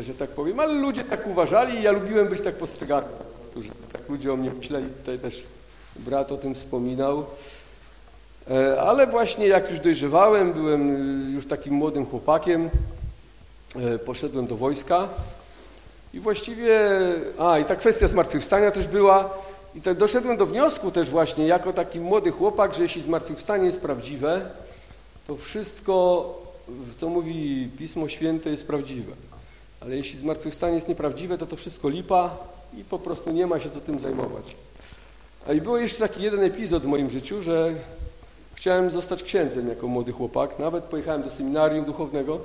że tak powiem, ale ludzie tak uważali i ja lubiłem być tak postrzegany. Tak ludzie o mnie myśleli, tutaj też brat o tym wspominał. E, ale właśnie jak już dojrzewałem, byłem już takim młodym chłopakiem, e, poszedłem do wojska i właściwie, a i ta kwestia zmartwychwstania też była i tak doszedłem do wniosku też właśnie jako taki młody chłopak, że jeśli zmartwychwstanie jest prawdziwe, to wszystko, co mówi Pismo Święte jest prawdziwe. Ale jeśli zmartwychwstanie jest nieprawdziwe, to to wszystko lipa i po prostu nie ma się co tym zajmować. A i był jeszcze taki jeden epizod w moim życiu, że chciałem zostać księdzem jako młody chłopak. Nawet pojechałem do seminarium duchownego.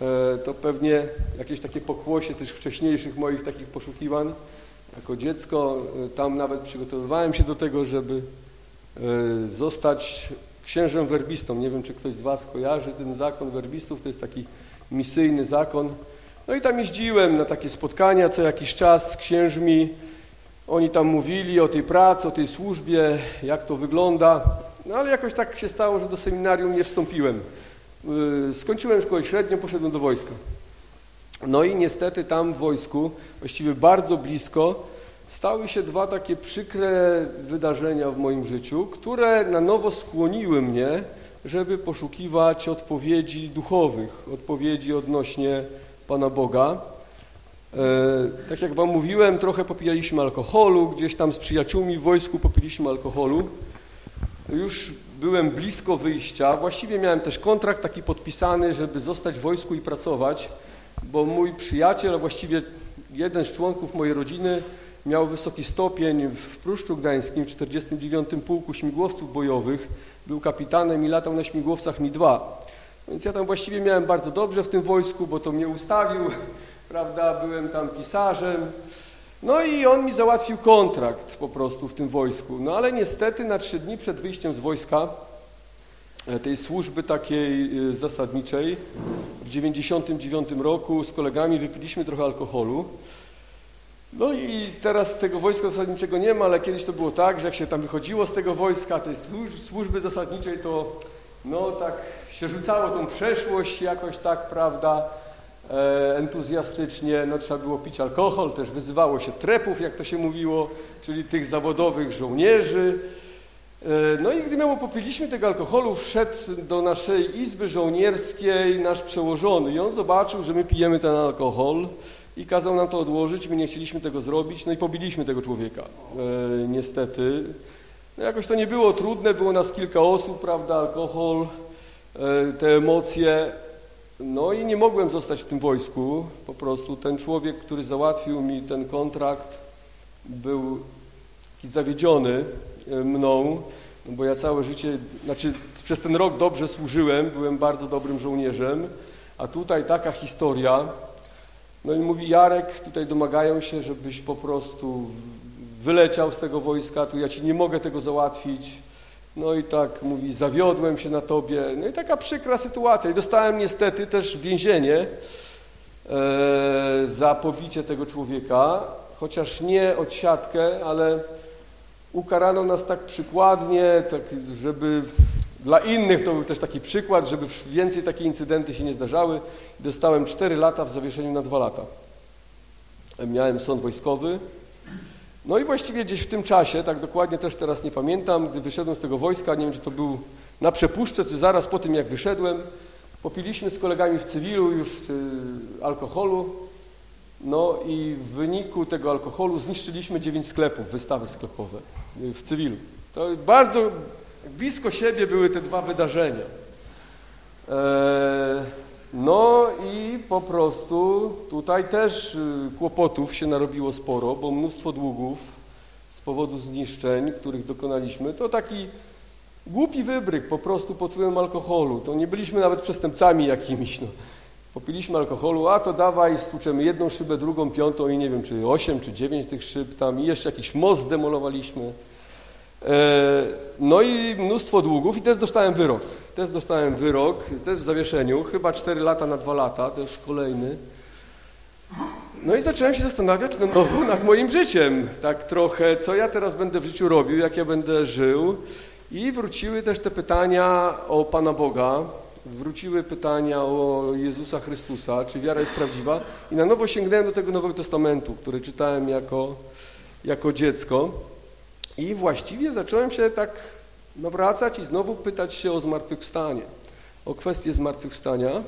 E, to pewnie jakieś takie pokłosie też wcześniejszych moich takich poszukiwań. Jako dziecko e, tam nawet przygotowywałem się do tego, żeby e, zostać księżem werbistą. Nie wiem, czy ktoś z Was kojarzy ten zakon werbistów. To jest taki misyjny zakon. No i tam jeździłem na takie spotkania co jakiś czas z księżmi, oni tam mówili o tej pracy, o tej służbie, jak to wygląda, no ale jakoś tak się stało, że do seminarium nie wstąpiłem. Y, skończyłem szkołę średnią, poszedłem do wojska. No i niestety tam w wojsku, właściwie bardzo blisko, stały się dwa takie przykre wydarzenia w moim życiu, które na nowo skłoniły mnie, żeby poszukiwać odpowiedzi duchowych, odpowiedzi odnośnie Pana Boga. E, tak jak wam mówiłem, trochę popijaliśmy alkoholu, gdzieś tam z przyjaciółmi w wojsku popiliśmy alkoholu. Już byłem blisko wyjścia, właściwie miałem też kontrakt taki podpisany, żeby zostać w wojsku i pracować, bo mój przyjaciel, a właściwie jeden z członków mojej rodziny miał wysoki stopień w Pruszczu Gdańskim w 49. Pułku Śmigłowców Bojowych, był kapitanem i latał na śmigłowcach Mi-2. Więc ja tam właściwie miałem bardzo dobrze w tym wojsku, bo to mnie ustawił prawda, byłem tam pisarzem. No i on mi załatwił kontrakt po prostu w tym wojsku. No ale niestety na trzy dni przed wyjściem z wojska, e, tej służby takiej e, zasadniczej, w 99 roku z kolegami wypiliśmy trochę alkoholu. No i teraz tego wojska zasadniczego nie ma, ale kiedyś to było tak, że jak się tam wychodziło z tego wojska, tej służby zasadniczej, to no tak się rzucało tą przeszłość jakoś tak, prawda, entuzjastycznie, no trzeba było pić alkohol, też wyzywało się trepów, jak to się mówiło, czyli tych zawodowych żołnierzy. E, no i gdy miało popiliśmy tego alkoholu, wszedł do naszej izby żołnierskiej nasz przełożony i on zobaczył, że my pijemy ten alkohol i kazał nam to odłożyć, my nie chcieliśmy tego zrobić, no i pobiliśmy tego człowieka, e, niestety. No jakoś to nie było trudne, było nas kilka osób, prawda, alkohol, e, te emocje, no i nie mogłem zostać w tym wojsku. Po prostu ten człowiek, który załatwił mi ten kontrakt, był taki zawiedziony e, mną, no bo ja całe życie, znaczy przez ten rok dobrze służyłem, byłem bardzo dobrym żołnierzem, a tutaj taka historia. No i mówi Jarek, tutaj domagają się, żebyś po prostu wyleciał z tego wojska, tu ja ci nie mogę tego załatwić. No i tak mówi, zawiodłem się na tobie. No i taka przykra sytuacja. I dostałem niestety też więzienie e, za pobicie tego człowieka, chociaż nie odsiadkę, ale ukarano nas tak przykładnie, tak, żeby dla innych to był też taki przykład, żeby więcej takie incydenty się nie zdarzały. Dostałem 4 lata w zawieszeniu na 2 lata. Miałem sąd wojskowy. No i właściwie gdzieś w tym czasie, tak dokładnie też teraz nie pamiętam, gdy wyszedłem z tego wojska, nie wiem czy to był na przepuszczce, czy zaraz po tym jak wyszedłem, popiliśmy z kolegami w cywilu już y, alkoholu, no i w wyniku tego alkoholu zniszczyliśmy dziewięć sklepów, wystawy sklepowe y, w cywilu. To bardzo blisko siebie były te dwa wydarzenia. E, no i po prostu tutaj też y, kłopotów się narobiło sporo, bo mnóstwo długów z powodu zniszczeń, których dokonaliśmy, to taki głupi wybryk po prostu pod wpływem alkoholu. To nie byliśmy nawet przestępcami jakimiś. No. Popiliśmy alkoholu, a to dawaj, stłuczemy jedną szybę, drugą, piątą i nie wiem, czy osiem, czy dziewięć tych szyb tam i jeszcze jakiś most zdemolowaliśmy. E, no i mnóstwo długów i też dostałem wyrok. Też dostałem wyrok, też w zawieszeniu, chyba 4 lata na 2 lata, też kolejny. No i zacząłem się zastanawiać no, nad moim życiem, tak trochę, co ja teraz będę w życiu robił, jak ja będę żył. I wróciły też te pytania o Pana Boga, wróciły pytania o Jezusa Chrystusa, czy wiara jest prawdziwa. I na nowo sięgnąłem do tego Nowego Testamentu, który czytałem jako, jako dziecko. I właściwie zacząłem się tak nawracać i znowu pytać się o zmartwychwstanie, o kwestię zmartwychwstania.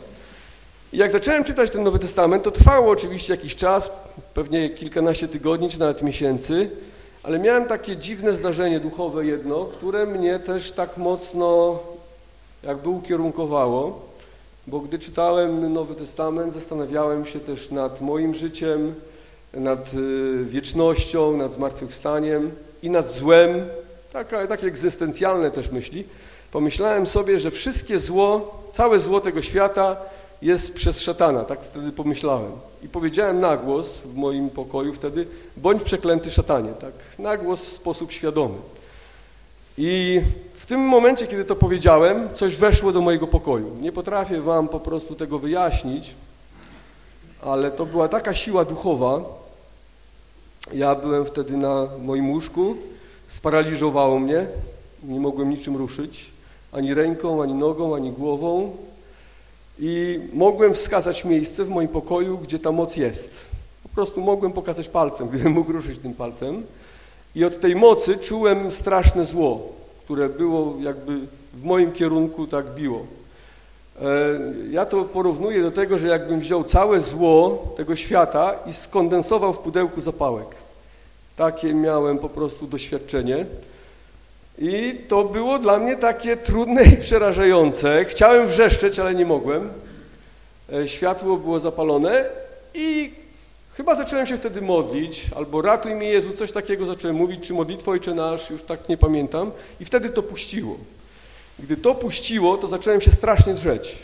I jak zacząłem czytać ten Nowy Testament, to trwało oczywiście jakiś czas, pewnie kilkanaście tygodni czy nawet miesięcy, ale miałem takie dziwne zdarzenie duchowe jedno, które mnie też tak mocno jakby ukierunkowało, bo gdy czytałem Nowy Testament, zastanawiałem się też nad moim życiem, nad y, wiecznością, nad zmartwychwstaniem i nad złem, takie, takie egzystencjalne też myśli, pomyślałem sobie, że wszystkie zło, całe zło tego świata jest przez szatana, tak wtedy pomyślałem. I powiedziałem na głos w moim pokoju wtedy, bądź przeklęty szatanie, tak, na głos w sposób świadomy. I w tym momencie, kiedy to powiedziałem, coś weszło do mojego pokoju. Nie potrafię wam po prostu tego wyjaśnić, ale to była taka siła duchowa, ja byłem wtedy na moim łóżku, sparaliżowało mnie, nie mogłem niczym ruszyć, ani ręką, ani nogą, ani głową i mogłem wskazać miejsce w moim pokoju, gdzie ta moc jest. Po prostu mogłem pokazać palcem, gdybym mógł ruszyć tym palcem i od tej mocy czułem straszne zło, które było jakby w moim kierunku tak biło. E, ja to porównuję do tego, że jakbym wziął całe zło tego świata i skondensował w pudełku zapałek. Takie miałem po prostu doświadczenie. I to było dla mnie takie trudne i przerażające. Chciałem wrzeszczeć, ale nie mogłem. E, światło było zapalone i chyba zacząłem się wtedy modlić, albo ratuj mi Jezu, coś takiego zacząłem mówić, czy modlitwo Ojcze Nasz, już tak nie pamiętam. I wtedy to puściło. Gdy to puściło, to zacząłem się strasznie drzeć,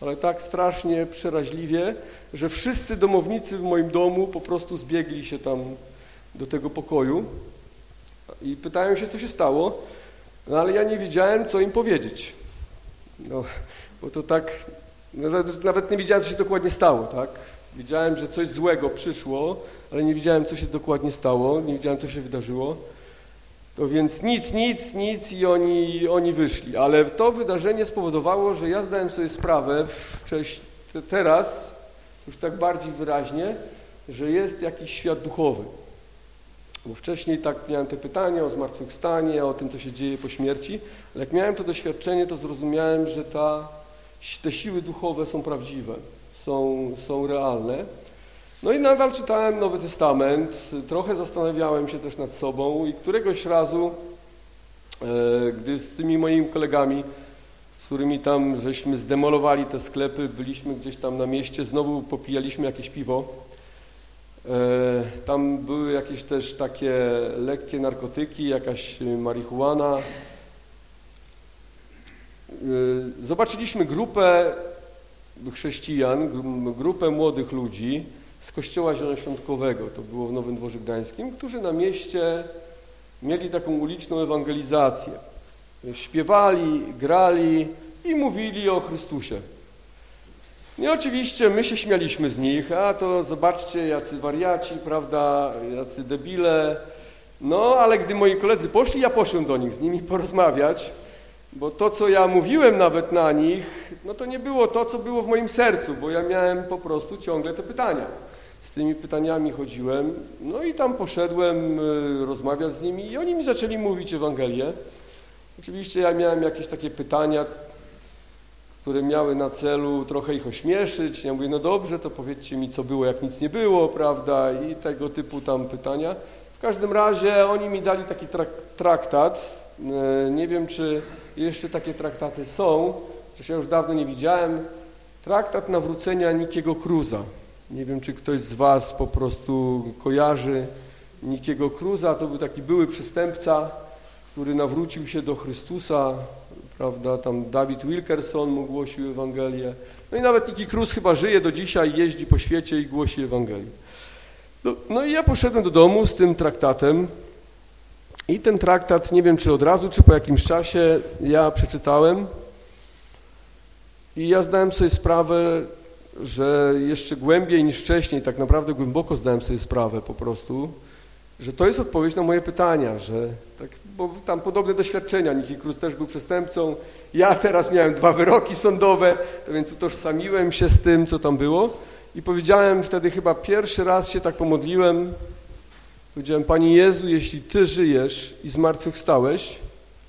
ale tak strasznie przeraźliwie, że wszyscy domownicy w moim domu po prostu zbiegli się tam do tego pokoju i pytają się, co się stało, no ale ja nie wiedziałem, co im powiedzieć. No, bo to tak, no, nawet nie wiedziałem, co się dokładnie stało, tak? Wiedziałem, że coś złego przyszło, ale nie wiedziałem, co się dokładnie stało, nie wiedziałem, co się wydarzyło. To więc nic, nic, nic i oni, oni wyszli. Ale to wydarzenie spowodowało, że ja zdałem sobie sprawę teraz, już tak bardziej wyraźnie, że jest jakiś świat duchowy. Bo wcześniej tak miałem te pytania o zmartwychwstanie, o tym, co się dzieje po śmierci, ale jak miałem to doświadczenie, to zrozumiałem, że ta, te siły duchowe są prawdziwe, są, są realne. No i nadal czytałem Nowy Testament, trochę zastanawiałem się też nad sobą i któregoś razu, e, gdy z tymi moimi kolegami, z którymi tam żeśmy zdemolowali te sklepy, byliśmy gdzieś tam na mieście, znowu popijaliśmy jakieś piwo. E, tam były jakieś też takie lekkie narkotyki, jakaś marihuana. E, zobaczyliśmy grupę chrześcijan, grupę młodych ludzi, z kościoła zielonoświątkowego, to było w Nowym Dworze Gdańskim, którzy na mieście mieli taką uliczną ewangelizację, Śpiewali, grali i mówili o Chrystusie. I oczywiście my się śmialiśmy z nich, a to zobaczcie, jacy wariaci, prawda, jacy debile. No, ale gdy moi koledzy poszli, ja poszłem do nich z nimi porozmawiać, bo to, co ja mówiłem nawet na nich, no to nie było to, co było w moim sercu, bo ja miałem po prostu ciągle te pytania. Z tymi pytaniami chodziłem, no i tam poszedłem y, rozmawiać z nimi i oni mi zaczęli mówić Ewangelię. Oczywiście ja miałem jakieś takie pytania, które miały na celu trochę ich ośmieszyć. Ja mówię, no dobrze, to powiedzcie mi, co było, jak nic nie było, prawda, i tego typu tam pytania. W każdym razie oni mi dali taki trak traktat. E, nie wiem, czy jeszcze takie traktaty są, przecież ja już dawno nie widziałem. Traktat nawrócenia Nikiego Cruza. Nie wiem, czy ktoś z Was po prostu kojarzy Nikiego Cruza. To był taki były przestępca, który nawrócił się do Chrystusa, prawda, tam Dawid Wilkerson mu głosił Ewangelię. No i nawet Niki Cruz chyba żyje do dzisiaj, jeździ po świecie i głosi Ewangelię. No, no i ja poszedłem do domu z tym traktatem i ten traktat, nie wiem czy od razu, czy po jakimś czasie, ja przeczytałem i ja zdałem sobie sprawę, że jeszcze głębiej niż wcześniej, tak naprawdę głęboko zdałem sobie sprawę po prostu, że to jest odpowiedź na moje pytania, że tak, bo tam podobne doświadczenia, Niki Cruz też był przestępcą, ja teraz miałem dwa wyroki sądowe, to więc utożsamiłem się z tym, co tam było i powiedziałem wtedy chyba pierwszy raz się tak pomodliłem, powiedziałem, Panie Jezu, jeśli Ty żyjesz i zmartwychwstałeś,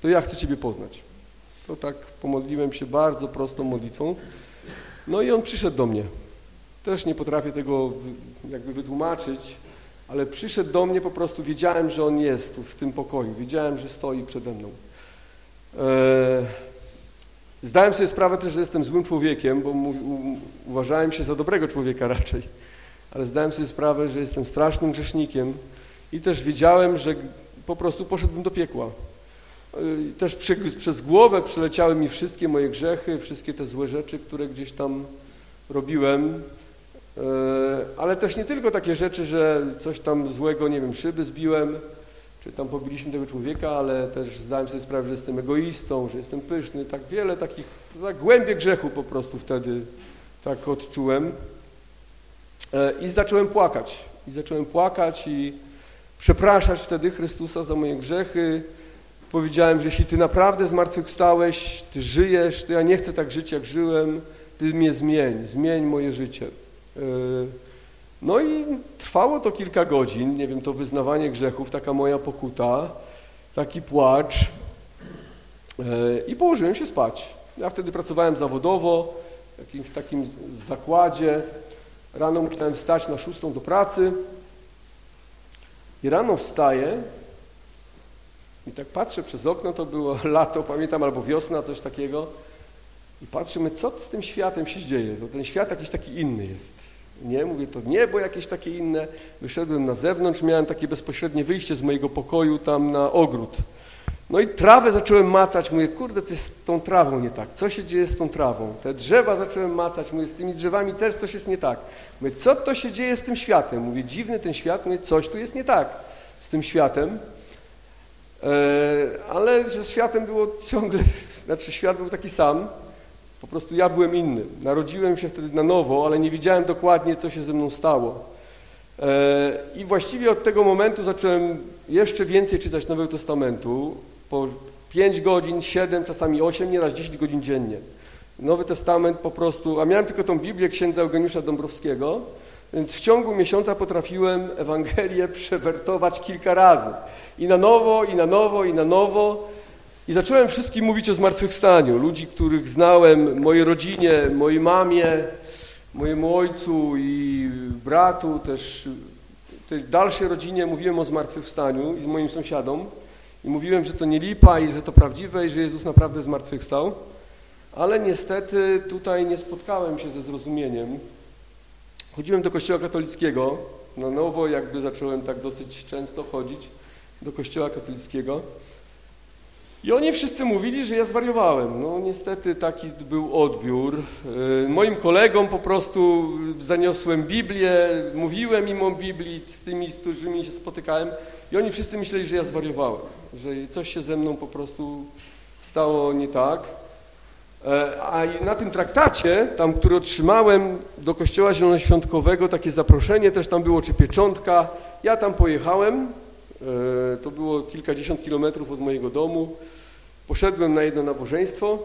to ja chcę Ciebie poznać. To tak pomodliłem się bardzo prostą modlitwą. No i On przyszedł do mnie. Też nie potrafię tego jakby wytłumaczyć, ale przyszedł do mnie, po prostu wiedziałem, że On jest tu w tym pokoju, wiedziałem, że stoi przede mną. E, zdałem sobie sprawę też, że jestem złym człowiekiem, bo uważałem się za dobrego człowieka raczej, ale zdałem sobie sprawę, że jestem strasznym grzesznikiem i też wiedziałem, że po prostu poszedłbym do piekła. E, też przez głowę przeleciały mi wszystkie moje grzechy, wszystkie te złe rzeczy, które gdzieś tam robiłem, ale też nie tylko takie rzeczy, że coś tam złego, nie wiem, szyby zbiłem, czy tam pobiliśmy tego człowieka, ale też zdałem sobie sprawę, że jestem egoistą, że jestem pyszny, tak wiele takich, tak głębie grzechu po prostu wtedy tak odczułem e, i zacząłem płakać, i zacząłem płakać i przepraszać wtedy Chrystusa za moje grzechy, powiedziałem, że jeśli Ty naprawdę zmartwychwstałeś, Ty żyjesz, to ja nie chcę tak żyć, jak żyłem, Ty mnie zmień, zmień moje życie. Yy, no i trwało to kilka godzin, nie wiem, to wyznawanie grzechów, taka moja pokuta, taki płacz yy, i położyłem się spać. Ja wtedy pracowałem zawodowo w jakimś takim zakładzie. Rano musiałem wstać na szóstą do pracy i rano wstaję i tak patrzę przez okno, to było lato, pamiętam, albo wiosna, coś takiego i patrzymy, co z tym światem się dzieje. To ten świat jakiś taki inny jest. Nie, mówię, to niebo jakieś takie inne. Wyszedłem na zewnątrz, miałem takie bezpośrednie wyjście z mojego pokoju tam na ogród. No i trawę zacząłem macać, mówię, kurde, co jest z tą trawą nie tak? Co się dzieje z tą trawą? Te drzewa zacząłem macać, mówię, z tymi drzewami też coś jest nie tak. Mówię, co to się dzieje z tym światem? Mówię, dziwny ten świat, mówię, coś tu jest nie tak z tym światem. E, ale ze światem było ciągle, znaczy świat był taki sam, po prostu ja byłem inny. Narodziłem się wtedy na nowo, ale nie wiedziałem dokładnie, co się ze mną stało. E, I właściwie od tego momentu zacząłem jeszcze więcej czytać Nowego Testamentu. Po 5 godzin, 7, czasami 8, nieraz 10 godzin dziennie. Nowy Testament po prostu, a miałem tylko tą Biblię księdza Eugeniusza Dąbrowskiego, więc w ciągu miesiąca potrafiłem Ewangelię przewertować kilka razy. I na nowo, i na nowo, i na nowo. I zacząłem wszystkim mówić o zmartwychwstaniu. Ludzi, których znałem, mojej rodzinie, mojej mamie, mojemu ojcu i bratu, też tej dalszej rodzinie mówiłem o zmartwychwstaniu i moim sąsiadom. I mówiłem, że to nie lipa i że to prawdziwe i że Jezus naprawdę zmartwychwstał. Ale niestety tutaj nie spotkałem się ze zrozumieniem. Chodziłem do kościoła katolickiego. Na nowo jakby zacząłem tak dosyć często chodzić do kościoła katolickiego. I oni wszyscy mówili, że ja zwariowałem. No niestety taki był odbiór. Y, moim kolegom po prostu zaniosłem Biblię, mówiłem im o Biblii z tymi, z którymi się spotykałem i oni wszyscy myśleli, że ja zwariowałem, że coś się ze mną po prostu stało nie tak. E, a na tym traktacie, tam, który otrzymałem do Kościoła Zielonoświątkowego, takie zaproszenie też tam było, czy pieczątka, ja tam pojechałem, to było kilkadziesiąt kilometrów od mojego domu, poszedłem na jedno nabożeństwo,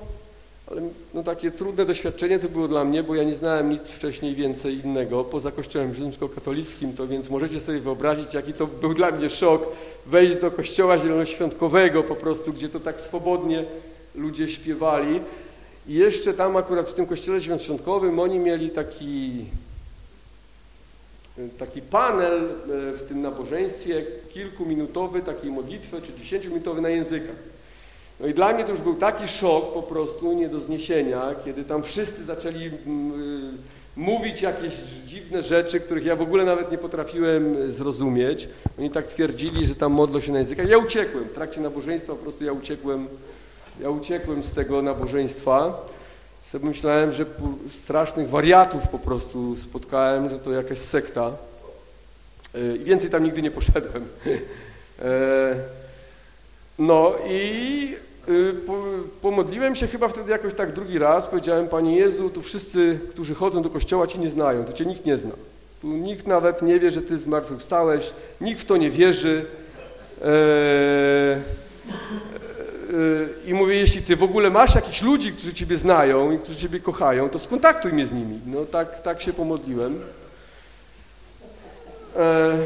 ale no takie trudne doświadczenie to było dla mnie, bo ja nie znałem nic wcześniej więcej innego, poza kościołem rzymskokatolickim, to więc możecie sobie wyobrazić, jaki to był dla mnie szok, wejść do kościoła zielonoświątkowego po prostu, gdzie to tak swobodnie ludzie śpiewali. I jeszcze tam akurat w tym kościele zielonoświątkowym oni mieli taki, taki panel e, w tym nabożeństwie, kilkuminutowy, takiej modlitwy, czy dziesięciominutowy na językach. No i dla mnie to już był taki szok po prostu, nie do zniesienia, kiedy tam wszyscy zaczęli mm, y, mówić jakieś dziwne rzeczy, których ja w ogóle nawet nie potrafiłem zrozumieć. Oni tak twierdzili, że tam modlą się na językach. Ja uciekłem w trakcie nabożeństwa, po prostu ja uciekłem, ja uciekłem z tego nabożeństwa. Sobie myślałem, że strasznych wariatów po prostu spotkałem, że to jakaś sekta. Y, I więcej tam nigdy nie poszedłem. E, no i Y, pomodliłem się chyba wtedy jakoś tak drugi raz, powiedziałem, Panie Jezu, tu wszyscy, którzy chodzą do kościoła Cię nie znają, tu Cię nikt nie zna. Tu nikt nawet nie wie, że Ty zmartwychwstałeś, nikt w to nie wierzy. Eee, I mówię, jeśli Ty w ogóle masz jakichś ludzi, którzy Ciebie znają i którzy Ciebie kochają, to skontaktuj mnie z nimi. No tak, tak się pomodliłem. Eee,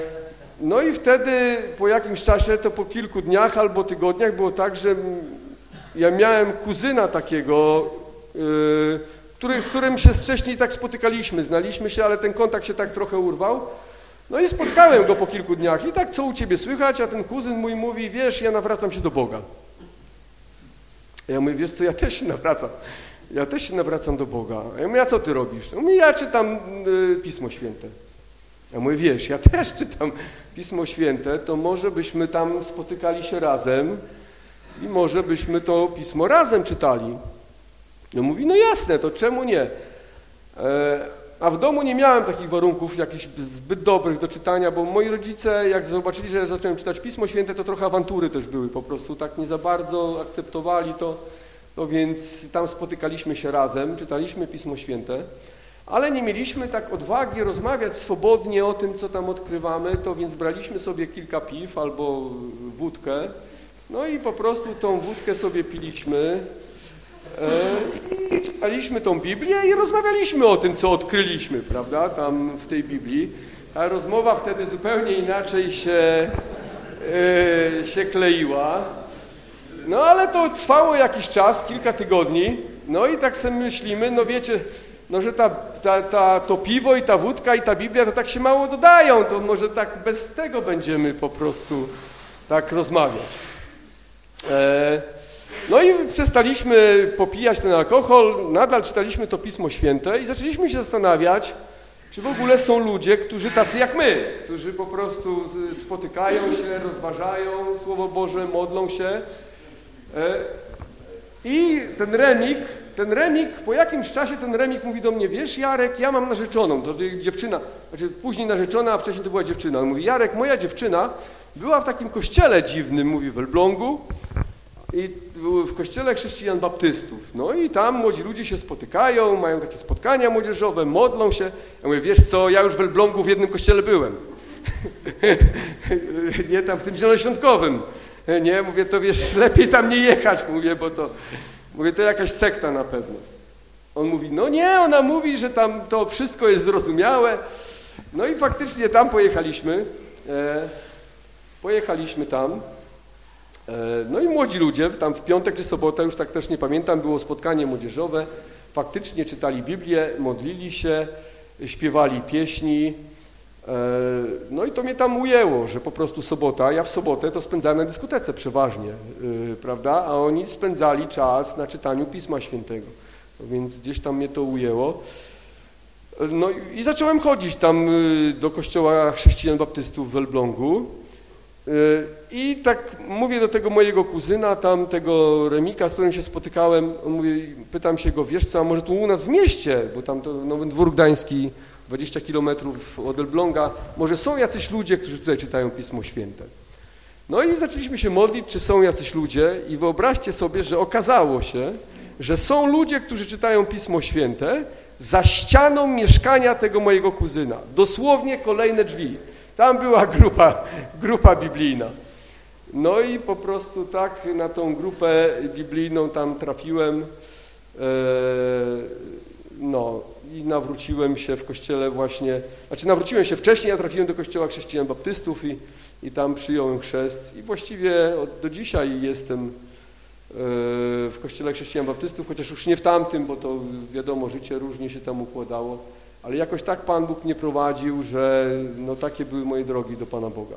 no i wtedy po jakimś czasie, to po kilku dniach albo tygodniach było tak, że ja miałem kuzyna takiego, yy, który, z którym się wcześniej tak spotykaliśmy, znaliśmy się, ale ten kontakt się tak trochę urwał. No i spotkałem go po kilku dniach i tak, co u ciebie słychać, a ten kuzyn mój mówi, wiesz, ja nawracam się do Boga. Ja mówię, wiesz co, ja też się nawracam. Ja też się nawracam do Boga. Ja mówię, a co ty robisz? On mówi, ja czytam y, Pismo Święte. Ja mówię, wiesz, ja też czytam Pismo Święte, to może byśmy tam spotykali się razem i może byśmy to pismo razem czytali. No mówi, no jasne, to czemu nie? E, a w domu nie miałem takich warunków jakichś zbyt dobrych do czytania, bo moi rodzice, jak zobaczyli, że zacząłem czytać Pismo Święte, to trochę awantury też były, po prostu. Tak nie za bardzo akceptowali to, to więc tam spotykaliśmy się razem, czytaliśmy Pismo Święte, ale nie mieliśmy tak odwagi rozmawiać swobodnie o tym, co tam odkrywamy, to więc braliśmy sobie kilka piw albo wódkę. No i po prostu tą wódkę sobie piliśmy i czytaliśmy tą Biblię i rozmawialiśmy o tym, co odkryliśmy, prawda, tam w tej Biblii. Ta rozmowa wtedy zupełnie inaczej się, e, się kleiła. No ale to trwało jakiś czas, kilka tygodni, no i tak sobie myślimy, no wiecie, no że ta, ta, ta, to piwo i ta wódka i ta Biblia to tak się mało dodają, to może tak bez tego będziemy po prostu tak rozmawiać. E, no i przestaliśmy popijać ten alkohol, nadal czytaliśmy to Pismo Święte i zaczęliśmy się zastanawiać, czy w ogóle są ludzie, którzy tacy jak my, którzy po prostu spotykają się, rozważają Słowo Boże, modlą się. E, I ten remik, ten remik, po jakimś czasie ten remik mówi do mnie, wiesz Jarek, ja mam narzeczoną, to dziewczyna, znaczy później narzeczona, a wcześniej to była dziewczyna. On mówi, Jarek, moja dziewczyna była w takim kościele dziwnym, mówi w Elblągu i w kościele chrześcijan baptystów. No i tam młodzi ludzie się spotykają, mają takie spotkania młodzieżowe, modlą się. Ja mówię, wiesz co, ja już w Elblągu w jednym kościele byłem. nie tam w tym zielonoświątkowym. Nie, mówię, to wiesz, lepiej tam nie jechać, mówię, bo to, mówię, to jakaś sekta na pewno. On mówi, no nie, ona mówi, że tam to wszystko jest zrozumiałe. No i faktycznie tam pojechaliśmy. E, Pojechaliśmy tam, no i młodzi ludzie, tam w piątek czy sobotę, już tak też nie pamiętam, było spotkanie młodzieżowe, faktycznie czytali Biblię, modlili się, śpiewali pieśni, e, no i to mnie tam ujęło, że po prostu sobota, ja w sobotę to spędzałem na dyskotece przeważnie, e, prawda, a oni spędzali czas na czytaniu Pisma Świętego, no więc gdzieś tam mnie to ujęło. No i zacząłem chodzić tam do kościoła chrześcijan baptystów w Elblągu, i tak mówię do tego mojego kuzyna, tam tego Remika, z którym się spotykałem, on mówi, pytam się go, wiesz co, a może tu u nas w mieście, bo tam to Nowy Dwór Gdański, 20 kilometrów od Elbląga, może są jacyś ludzie, którzy tutaj czytają Pismo Święte. No i zaczęliśmy się modlić, czy są jacyś ludzie i wyobraźcie sobie, że okazało się, że są ludzie, którzy czytają Pismo Święte za ścianą mieszkania tego mojego kuzyna. Dosłownie kolejne drzwi. Tam była grupa, grupa biblijna. No i po prostu tak na tą grupę biblijną tam trafiłem. E, no i nawróciłem się w kościele właśnie, znaczy nawróciłem się wcześniej, ja trafiłem do kościoła chrześcijan baptystów i, i tam przyjąłem chrzest i właściwie od, do dzisiaj jestem e, w kościele chrześcijan baptystów, chociaż już nie w tamtym, bo to wiadomo, życie różnie się tam układało, ale jakoś tak Pan Bóg mnie prowadził, że no takie były moje drogi do Pana Boga.